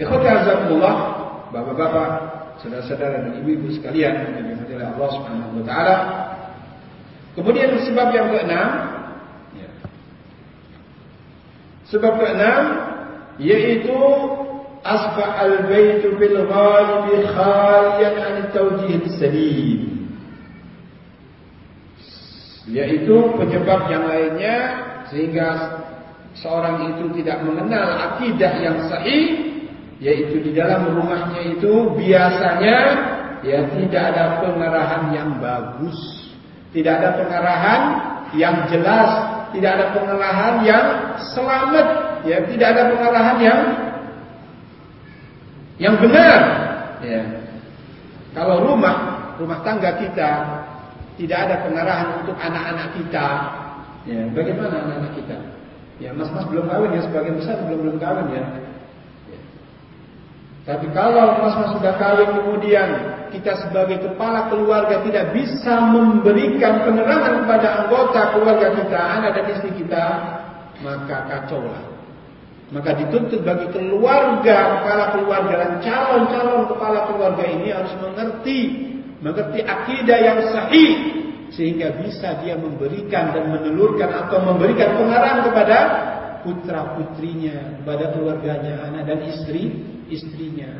Ikhwati azakumullah, bapak-bapak, saudara-saudara dan ibu-ibu sekalian yang dirahmati oleh Allah Subhanahu wa taala. Kemudian sebab yang keenam, ya. Sebab keenam yaitu al-baitu bil ghalib khaliyan an tawjih salim. Yaitu penyebab yang lainnya sehingga seorang itu tidak mengenal akidah yang sahih yaitu di dalam rumahnya itu biasanya ya tidak ada pengarahan yang bagus tidak ada pengarahan yang jelas tidak ada pengarahan yang selamat ya tidak ada pengarahan yang yang benar ya kalau rumah rumah tangga kita tidak ada pengarahan untuk anak-anak kita ya bagaimana anak-anak kita Ya, mas-mas belum kawin ya, sebagian besar belum belum kawin ya. ya. Tapi kalau mas-mas sudah kawin kemudian kita sebagai kepala keluarga tidak bisa memberikan penerangan kepada anggota keluarga kita, anak dan istri kita, maka kacau lah. Maka dituntut bagi keluarga, kepala keluarga dan calon-calon kepala keluarga ini harus mengerti, mengerti akidah yang sahih sehingga bisa dia memberikan dan menelurkan atau memberikan pengarahan kepada putra putrinya, kepada keluarganya, anak dan istri istrinya.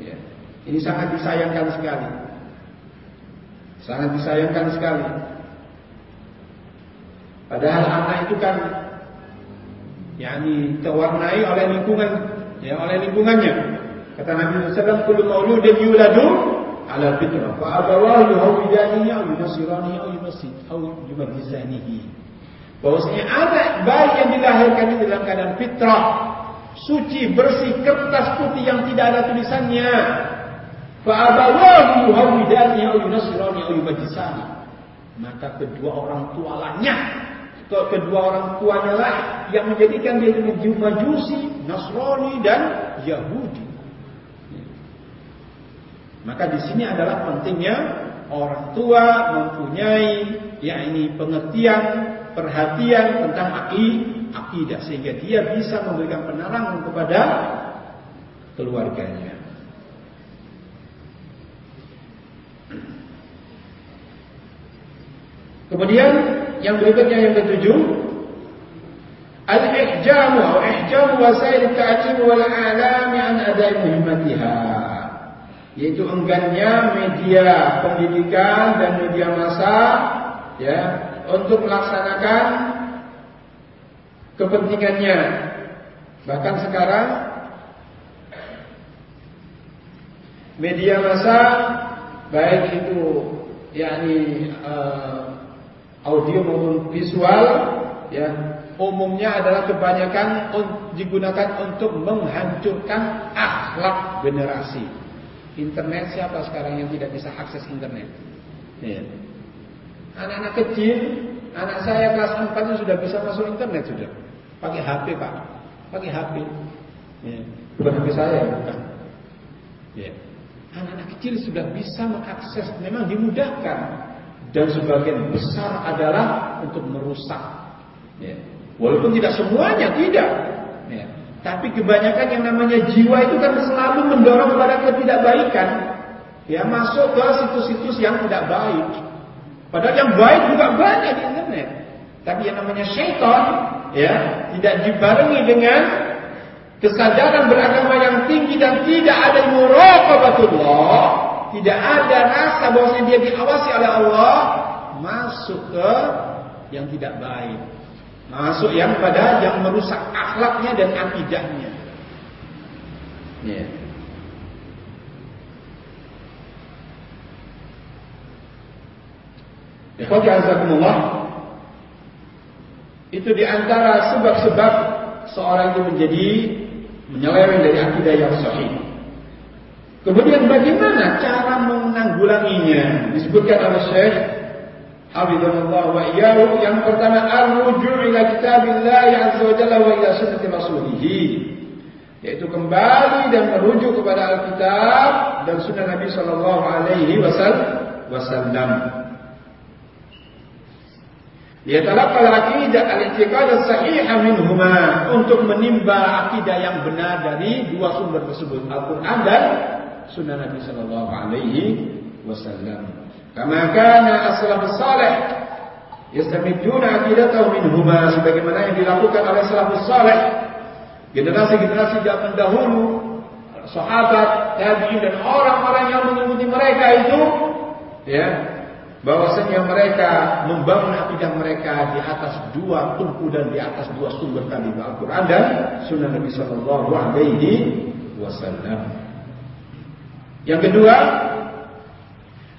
Ya. Ini sangat disayangkan sekali. Sangat disayangkan sekali. Padahal anak itu kan yakni terwarnai oleh lingkungan. Ya oleh lingkungannya. Kata Nabi sallallahu alaihi wasallam kullu mauludin yuladu ala fitrah fa abawahu yuhawidanihi aw yunasiranihi aw yunasid aw yumajizanihi bahwasanya anak bayi yang dilahirkan itu dalam keadaan fitrah. Suci bersih kertas putih yang tidak ada tulisannya. Fa abawahu yuhawidanihi aw yunasiranihi aw yumajizanihi maka kedua orang tuanya kedua orang tuanya lah yang menjadikan dia majusi, Nasrani dan Yahudi. Maka di sini adalah pentingnya orang tua mempunyai yakni pengertian, perhatian tentang akidah sehingga dia bisa memberikan penerangan kepada keluarganya. Kemudian yang berikutnya yang ketujuh. Al-ihjamu atau ihjamu wasail ta'lim wal a'lam an adai muhimmatiha. Yaitu enggannya media pendidikan dan media massa ya untuk melaksanakan kepentingannya. Bahkan sekarang media massa baik itu yakni uh, audio maupun visual ya umumnya adalah kebanyakan digunakan untuk menghancurkan akhlak generasi Internet siapa sekarang yang tidak bisa akses internet? Ya. Anak-anak kecil, anak saya kelas 4 sudah bisa masuk internet sudah. Pakai HP pak, pakai HP. Ya. Bukan HP saya, bukan. Ya. Anak-anak kecil sudah bisa mengakses, memang dimudahkan. Dan sebagian besar adalah untuk merusak. Ya. Walaupun tidak semuanya, tidak. Ya. Tapi kebanyakan yang namanya jiwa itu kan selalu mendorong kepada ketidakbaikan. Ya masuk ke situs-situs yang tidak baik. Padahal yang baik juga banyak di internet. Tapi yang namanya syaitan ya tidak dibarengi dengan kesadaran beragama yang tinggi dan tidak ada muraqabatullah, tidak ada rasa bahwa dia diawasi oleh Allah, masuk ke yang tidak baik. Masuk yang pada yang merusak akhlaknya dan akidahnya. Ya. Yeah. Ikhwati azakumullah Itu diantara sebab-sebab Seorang itu menjadi Menyeleweng dari akidah yang sahih Kemudian bagaimana cara menanggulanginya? Disebutkan oleh Syekh Habibullah wa iyahu Yang pertama Al-ruju' ila kitabillah Azza wa jalla wa ila sunnati rasulihi. Yaitu kembali dan merujuk kepada Alkitab Dan sunnah Nabi Sallallahu Alaihi Wasallam. Dia talaqal aqidah al-i'tiqad as-sahih minhuma untuk menimba akidah yang benar dari dua sumber tersebut Al-Qur'an dan sunnah Nabi sallallahu alaihi wasallam. Kama kana as-salafus salih yastamiduna aqidatahum minhuma sebagaimana yang dilakukan oleh salafus salih generasi-generasi zaman dahulu sahabat, tabi'in dan orang-orang yang mengikuti mereka itu ya bahwasanya mereka membangun akidah mereka di atas dua tumpu dan di atas dua sumber tadi Al-Qur'an dan Sunnah Nabi sallallahu alaihi wasallam. Yang kedua,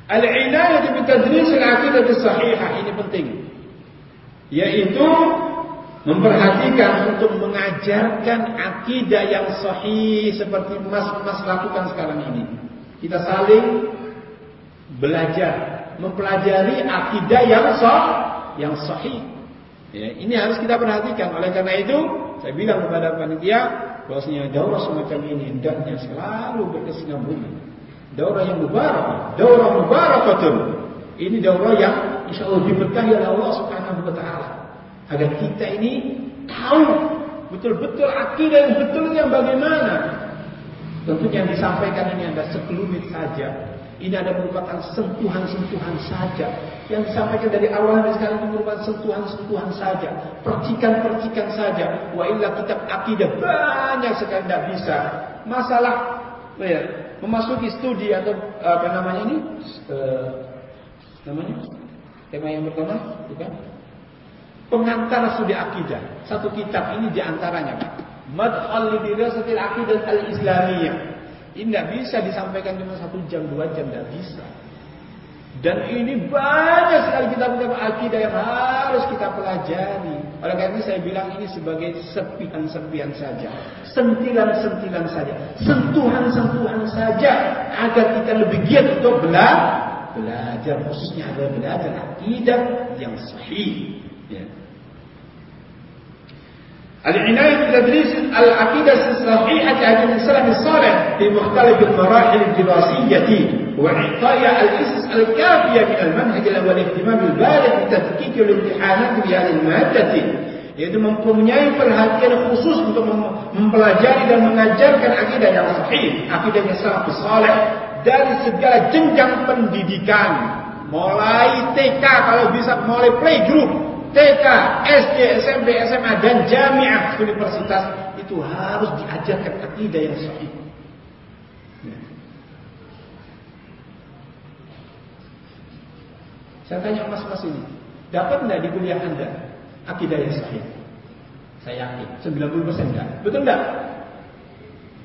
al-inayah bi tadris al-aqidah as-sahihah ini penting. Yaitu memperhatikan untuk mengajarkan akidah yang sahih seperti mas-mas lakukan sekarang ini. Kita saling belajar mempelajari akidah yang sah, yang sahih. Ya, ini harus kita perhatikan. Oleh karena itu, saya bilang kepada panitia bahwasanya daurah semacam ini hendaknya selalu berkesinambungan. Daurah yang mubarak, daurah mubarakatun. Ini daurah yang insya Allah diberkahi oleh Allah Subhanahu Wa Taala. Agar kita ini tahu betul-betul akidah yang betulnya bagaimana. Tentunya yang disampaikan ini ada sekelumit saja. Ini ada merupakan sentuhan-sentuhan saja. Yang disampaikan dari awal sampai sekarang merupakan sentuhan-sentuhan saja. Percikan-percikan saja. Wa illa kitab akidah banyak sekali tidak bisa. Masalah ya, memasuki studi atau apa namanya ini? Uh, namanya? Tema yang pertama, bukan? Pengantar studi akidah. Satu kitab ini diantaranya. Mad'al lidirasatil akidah al-islamiyah. Ini tidak bisa disampaikan cuma satu jam, dua jam, tidak bisa. Dan ini banyak sekali kitab-kitab akidah yang harus kita pelajari. Oleh karena itu saya bilang ini sebagai sepihan-sepihan saja. Sentilan-sentilan saja. Sentuhan-sentuhan saja. Agar kita lebih giat untuk belajar. Belajar khususnya adalah belajar akidah yang sahih. Ya. العناية بتدريس العقيدة الصحيحة عن السلف الصالح في مختلف المراحل الدراسية وإعطاء الأسس الكافية من المنهج والاهتمام البالغ بالتفكيك والامتحانات بهذه المادة yaitu mempunyai perhatian khusus untuk mempelajari dan mengajarkan akidah yang sahih, akidah yang sangat saleh dari segala jenjang pendidikan, mulai TK kalau bisa mulai playgroup TK, SD, SMP, SMA dan jamiah universitas itu harus diajarkan akidah yang sahih. Ya. Saya tanya mas-mas ini, dapat tidak di kuliah anda akidah yang sahih? Saya yakin, 90% enggak. Betul enggak?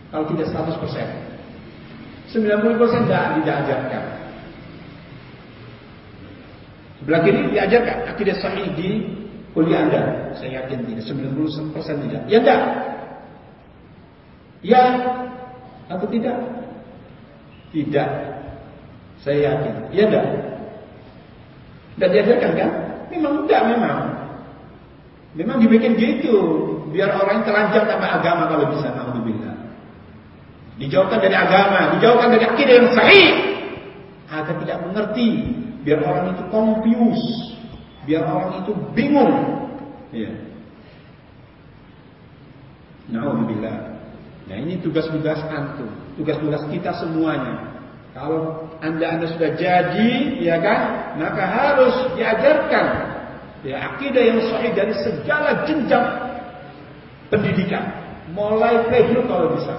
Kalau tidak 100%. 90% enggak diajarkan. Sebelah kiri diajarkan akidah sahih di kuliah Anda. Saya yakin tidak 90% tidak. Ya enggak? Ya atau tidak? Tidak. Saya yakin. Ya enggak? Dan diajarkan kan? Memang enggak memang. Memang dibikin gitu biar orang telanjang tanpa agama kalau bisa naudzubillah. Dijauhkan dari agama, dijauhkan dari akidah yang sahih agar tidak mengerti biar orang itu confused, biar orang itu bingung. Ya. Nauzubillah. Nah ini tugas-tugas antum, tugas-tugas kita semuanya. Kalau anda anda sudah jadi, ya kan, maka harus diajarkan ya akidah yang sahih dari segala jenjang pendidikan, mulai playgroup kalau bisa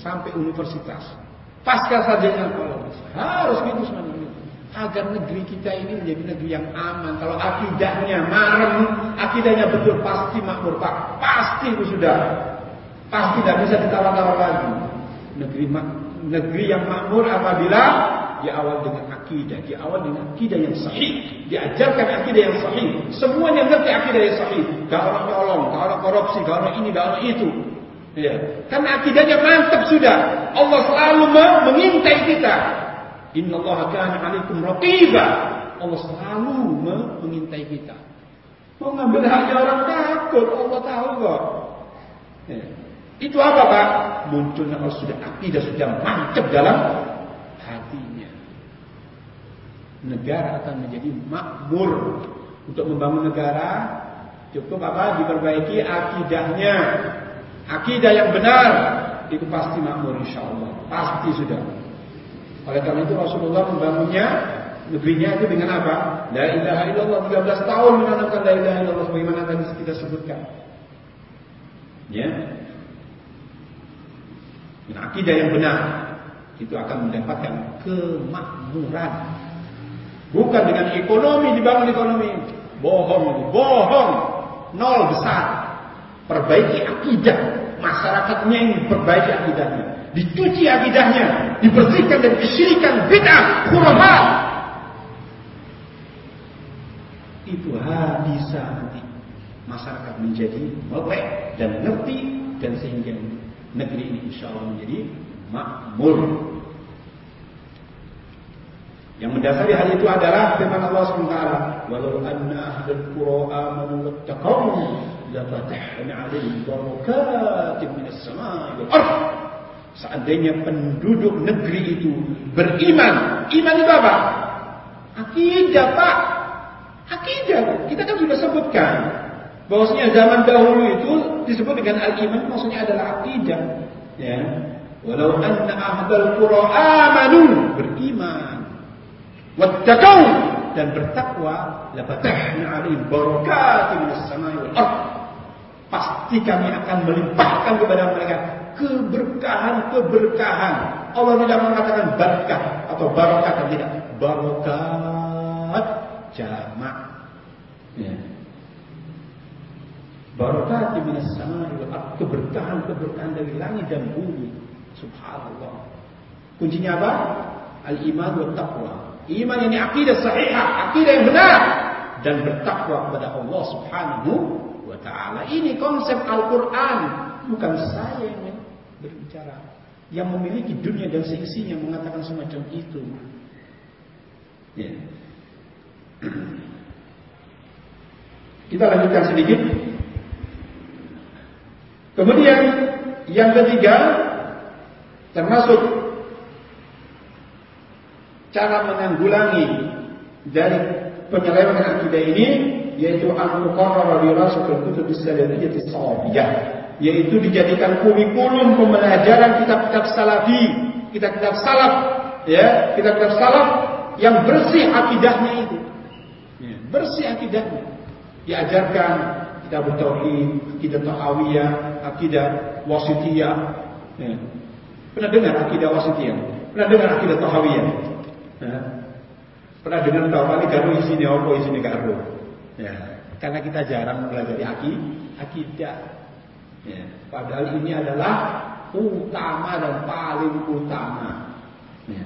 sampai universitas, pasca sarjana kalau bisa, harus gitu semuanya. Agar negeri kita ini menjadi negeri yang aman. Kalau akidahnya marem, akidahnya betul pasti makmur Pak. Pasti sudah. Pasti tidak bisa ditawar-tawar lagi. Negeri negeri yang makmur apabila diawal dengan akidah, diawal dengan akidah yang sahih, diajarkan akidah yang sahih. Semuanya ngerti akidah yang sahih. Gak orang nyolong, gak orang korupsi, gak orang ini, gak orang itu. Ya. Karena akidahnya mantap sudah. Allah selalu mengintai kita. Inna Allah kana alaikum raqiba. Allah selalu mengintai kita. Mau ngambil haknya orang takut, Allah tahu kok. Ya. Itu apa Pak? Munculnya kalau sudah akidah sudah mantap dalam hatinya. Negara akan menjadi makmur. Untuk membangun negara cukup apa? Diperbaiki akidahnya. Akidah yang benar itu pasti makmur insya Allah. Pasti sudah. Oleh karena itu Rasulullah membangunnya negerinya itu dengan apa? La ilaha illallah 13 tahun menanamkan la ilaha illallah sebagaimana tadi kita sebutkan. Ya. Dan akidah yang benar itu akan mendapatkan kemakmuran. Bukan dengan ekonomi dibangun ekonomi. Bohong, bohong. Nol besar. Perbaiki akidah masyarakatnya ini perbaiki akidahnya, dicuci akidahnya, dibersihkan dari kesyirikan, bid'ah, khurafat. Itu bisa nanti masyarakat menjadi melek dan ngerti dan sehingga negeri ini insya Allah menjadi makmur. Yang mendasari hal itu adalah firman Allah SWT. Walau anna ahlul qura amanu wattaqaw lafatahna 'alaihim barakatin minas samai wal ardh. Seandainya penduduk negeri itu beriman, iman itu apa? Akidah, Pak. Akidah. Kita kan sudah sebutkan bahwasanya zaman dahulu itu disebut dengan al-iman maksudnya adalah akidah. Ya. Walau anna ahlul qura amanu beriman wattaqaw dan bertakwa barakatin minas samai wal ardh pasti kami akan melimpahkan kepada mereka keberkahan-keberkahan. Allah tidak mengatakan berkah atau barokah tidak. Barokat jamak. Ya. Barokat di mana sama keberkahan-keberkahan dari langit dan bumi. Subhanallah. Kuncinya apa? Al-iman wa taqwa. Iman ini akidah sahihah, akidah yang benar dan bertakwa kepada Allah Subhanahu wa taala. Ini konsep Al-Qur'an, bukan saya yang berbicara. Yang memiliki dunia dan seisinya mengatakan semacam itu. Ya. Kita lanjutkan sedikit. Kemudian yang ketiga termasuk cara menanggulangi dari penyelewengan akidah ini yaitu al-muqarrar di rasul kutub as-salafiyyah as-sawabiyah yaitu dijadikan kurikulum pembelajaran kitab-kitab salafi, kitab-kitab salaf ya, kitab-kitab salaf yang bersih akidahnya itu. Ya, bersih akidahnya. Diajarkan kitab tauhid, kitab tahawiyah, akidah wasitiyah. Ya. Pernah dengar akidah wasitiyah? Pernah dengar akidah tahawiyah? Ya. Pernah dengar tahu kali karo isine apa isine karo? Ya, karena kita jarang belajar akidah. Ya, padahal ini adalah utama dan paling utama. Ya.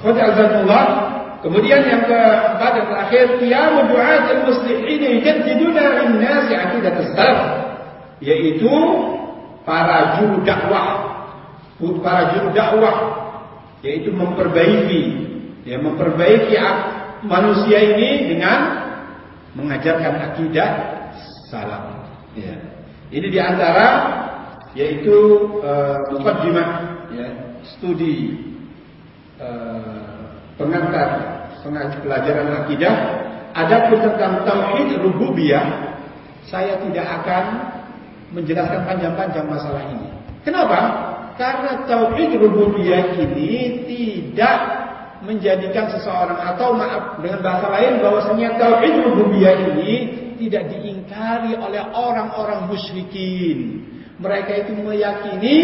Azanullah. Kemudian yang keempat dan terakhir, qiyamu du'at al-muslimin yajaddiduna lin-nasi aqidat as-salaf, yaitu para juru dakwah, para juru dakwah yaitu memperbaiki ya memperbaiki manusia ini dengan mengajarkan akidah salam. Ya. Ini di antara yaitu uh, mukaddimah ya, studi uh, pengantar pelajaran akidah. Adapun tentang tauhid rububiyah, saya tidak akan menjelaskan panjang-panjang masalah ini. Kenapa? Karena tauhid rububiyah ini tidak menjadikan seseorang atau maaf dengan bahasa lain bahwasanya tauhid rububiyah ini tidak diingkari oleh orang-orang musyrikin. Mereka itu meyakini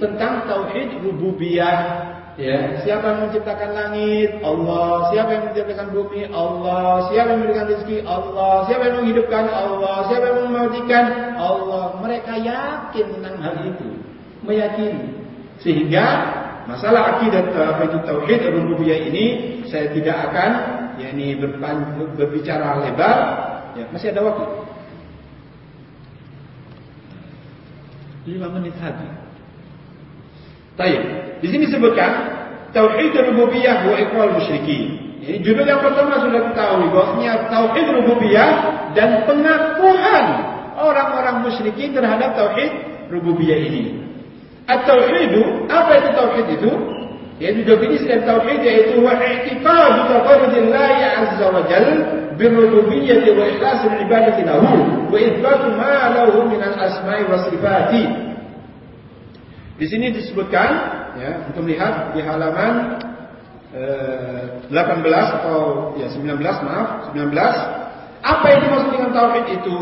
tentang tauhid rububiyah Ya, siapa yang menciptakan langit? Allah. Siapa yang menciptakan bumi? Allah. Siapa yang memberikan rezeki? Allah. Siapa yang menghidupkan? Allah. Siapa yang mematikan? Allah. Mereka yakin tentang hal itu. Meyakini. Sehingga masalah akidah tauhid rububiyah ini saya tidak akan yakni berbicara lebar. Ya, masih ada waktu. 5 menit lagi. Baik. Di sini sebutkan tauhid rububiyah wa iqrar musyrikin. Ini judul yang pertama sudah ketahui bahwasanya tauhid rububiyah dan pengakuan orang-orang musyrikin terhadap tauhid rububiyah ini. At-tauhid, apa itu tauhid itu? Yaitu definisi dari tauhid yaitu wa i'tiqad tafarrudillah azza wa jalla birububiyyah wa ikhlas al-ibadati lahu wa ithbat ma lahu min al-asma'i wa sifati. Di sini disebutkan ya untuk melihat di halaman eh, 18 atau ya 19 maaf 19 apa yang dimaksud dengan tauhid itu?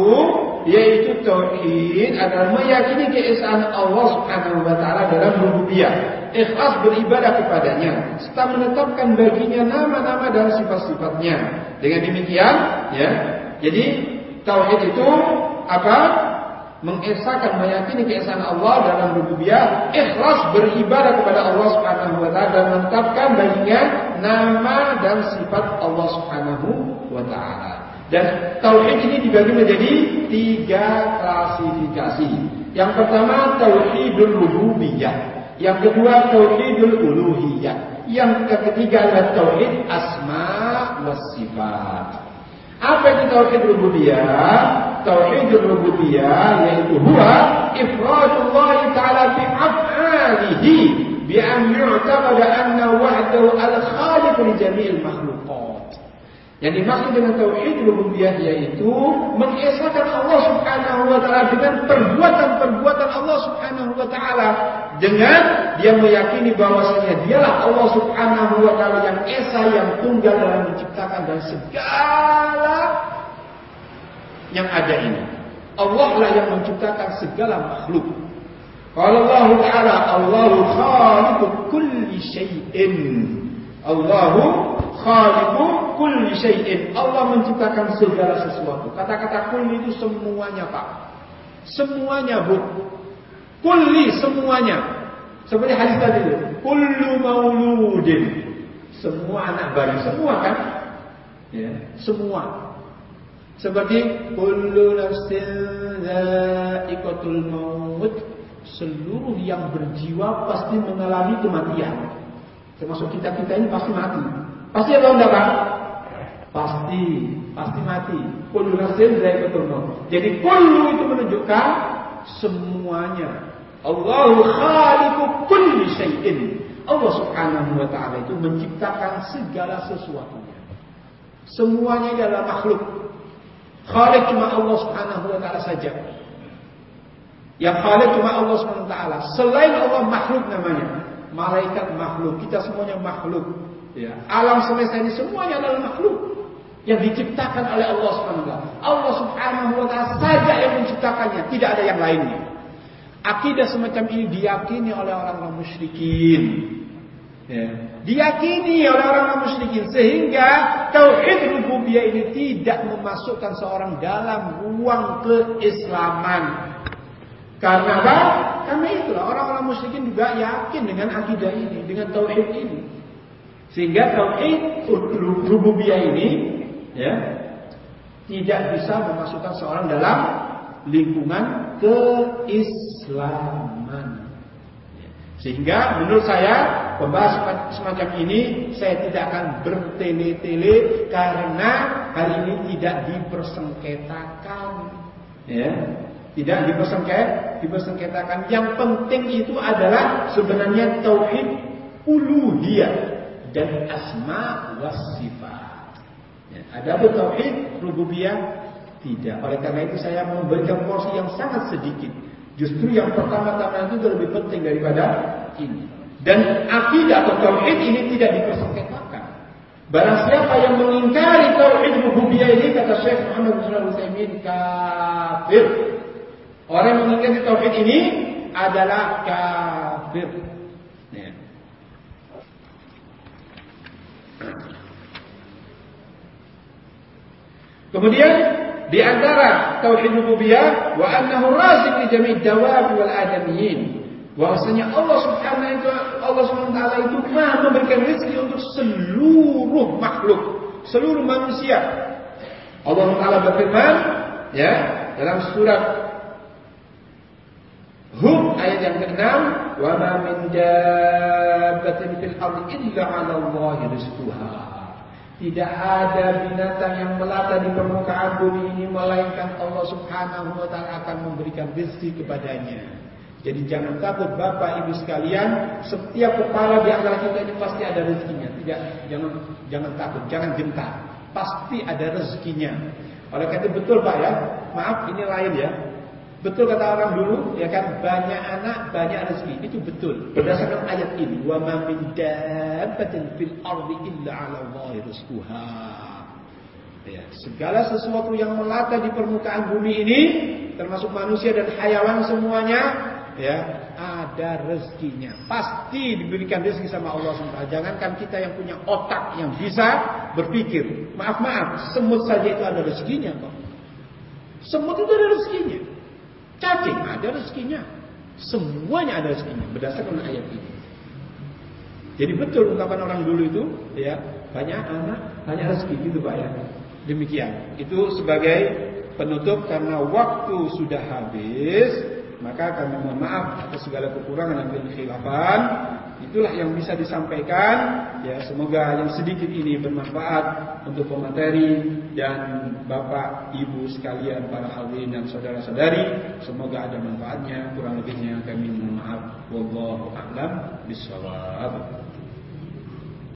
Yaitu tauhid adalah meyakini keesaan Allah Subhanahu wa taala dalam rububiyah, ikhlas beribadah kepadanya serta menetapkan baginya nama-nama dan sifat-sifatnya. Dengan demikian, ya. Jadi tauhid itu apa? mengesahkan meyakini keesaan Allah dalam rububiyah, ikhlas beribadah kepada Allah Subhanahu wa dan menetapkan baginya nama dan sifat Allah Subhanahu wa taala. Dan tauhid ini dibagi menjadi tiga klasifikasi. Yang pertama tauhidul rububiyah, yang kedua tauhidul uluhiyah, yang ketiga adalah tauhid asma was sifat. Apa itu tauhid rububiyah? Tauhid rububiyah yaitu huwa ifradullah taala bi af'alihi bi an yu'tabada anna wahdahu al-khaliq li jami'il makhluqat. Yang dimaksud dengan tauhid rububiyah yaitu mengesahkan Allah Subhanahu wa taala dengan perbuatan-perbuatan Allah Subhanahu wa taala dengan dia meyakini bahwasanya dialah Allah Subhanahu wa taala yang esa yang tunggal dalam menciptakan dan segala yang ada ini. Allah lah yang menciptakan segala makhluk. Kalau Allah Taala Allahu khaliqu kulli syai'in. Allahu khaliqu kulli syai'in. Allah menciptakan segala sesuatu. Kata-kata kulli itu semuanya, Pak. Semuanya, Bu. Kulli semuanya. Seperti hadis tadi kullu mauludin. Semua anak bayi, semua kan? Ya, semua. Seperti kullu nafsin dha'iqatul maut seluruh yang berjiwa pasti mengalami kematian. Termasuk kita-kita ini pasti mati. Pasti atau enggak, Pak? Pasti, pasti mati. Kullu nafsin dha'iqatul maut. Jadi kullu itu menunjukkan semuanya. Allahu khaliqu kulli syai'in. Allah Subhanahu wa taala itu menciptakan segala sesuatunya. Semuanya adalah makhluk. Khalik cuma Allah Subhanahu wa taala saja. Yang khalik cuma Allah Subhanahu wa taala. Selain Allah makhluk namanya. Malaikat makhluk, kita semuanya makhluk. Ya. Alam semesta ini semuanya adalah makhluk yang diciptakan oleh Allah taala. Allah Subhanahu wa taala saja yang menciptakannya, tidak ada yang lainnya. Akidah semacam ini diyakini oleh orang-orang musyrikin. Ya. Diyakini oleh orang-orang musyrikin sehingga tauhid rububiyah ini tidak memasukkan seorang dalam ruang keislaman. Karena apa? Karena itulah orang-orang musyrikin juga yakin dengan akidah ini, dengan tauhid ini. Sehingga tauhid rububiyah ini ya tidak bisa memasukkan seorang dalam lingkungan keislaman. Sehingga menurut saya pembahasan semacam ini saya tidak akan bertele-tele karena hal ini tidak dipersengketakan. Ya. Tidak dipersengket, dipersengketakan. Yang penting itu adalah sebenarnya tauhid uluhiyah dan asma was sifat. Ya. Ada tauhid rububiyah tidak. Oleh karena itu saya memberikan porsi yang sangat sedikit Justru yang pertama-tama itu lebih penting daripada ini. Dan akidah atau tauhid ini tidak dipersengketakan. Barang siapa yang mengingkari tauhid rububiyah ini kata Syekh Muhammad bin Utsaimin kafir. Orang yang mengingkari tauhid ini adalah kafir. Ya. Kemudian di antara tauhid rububiyah wa annahu raziq li jami' dawab wal adamiyyin. Bahwasanya Allah Subhanahu itu Allah Subhanahu taala itu Maha memberikan rezeki untuk seluruh makhluk, seluruh manusia. Allah Taala berfirman ya dalam surat Hud ayat yang ke-6, "Wa ma min dabbatin fil ardi illa 'ala Allahi rizquha." Tidak ada binatang yang melata di permukaan bumi ini melainkan Allah Subhanahu wa taala akan memberikan rezeki kepadanya. Jadi jangan takut Bapak Ibu sekalian, setiap kepala di antara kita ini pasti ada rezekinya. Tidak jangan jangan takut, jangan gentar. Pasti ada rezekinya. Oleh karena itu betul Pak ya. Maaf ini lain ya. Betul kata orang dulu, ya kan banyak anak banyak rezeki. Itu betul. Berdasarkan ayat ini, wa ma min dabbatin fil ardi illa 'ala Allahi rizquha. Ya, segala sesuatu yang melata di permukaan bumi ini, termasuk manusia dan hayawan semuanya, ya, ada rezekinya. Pasti diberikan rezeki sama Allah SWT. Jangankan kita yang punya otak yang bisa berpikir. Maaf maaf, semut saja itu ada rezekinya kok. Semut itu ada rezekinya. Cacing ada rezekinya. Semuanya ada rezekinya berdasarkan ayat ini. Jadi betul ungkapan orang dulu itu, ya banyak anak banyak rezeki gitu pak ya. Demikian. Itu sebagai penutup karena waktu sudah habis, maka kami mohon maaf atas segala kekurangan dan kekhilafan. Itulah yang bisa disampaikan. Ya, semoga yang sedikit ini bermanfaat untuk pemateri dan Bapak, Ibu sekalian, para hadirin dan saudara-saudari. Semoga ada manfaatnya. Kurang lebihnya kami mohon maaf. Wallahu a'lam bishawab.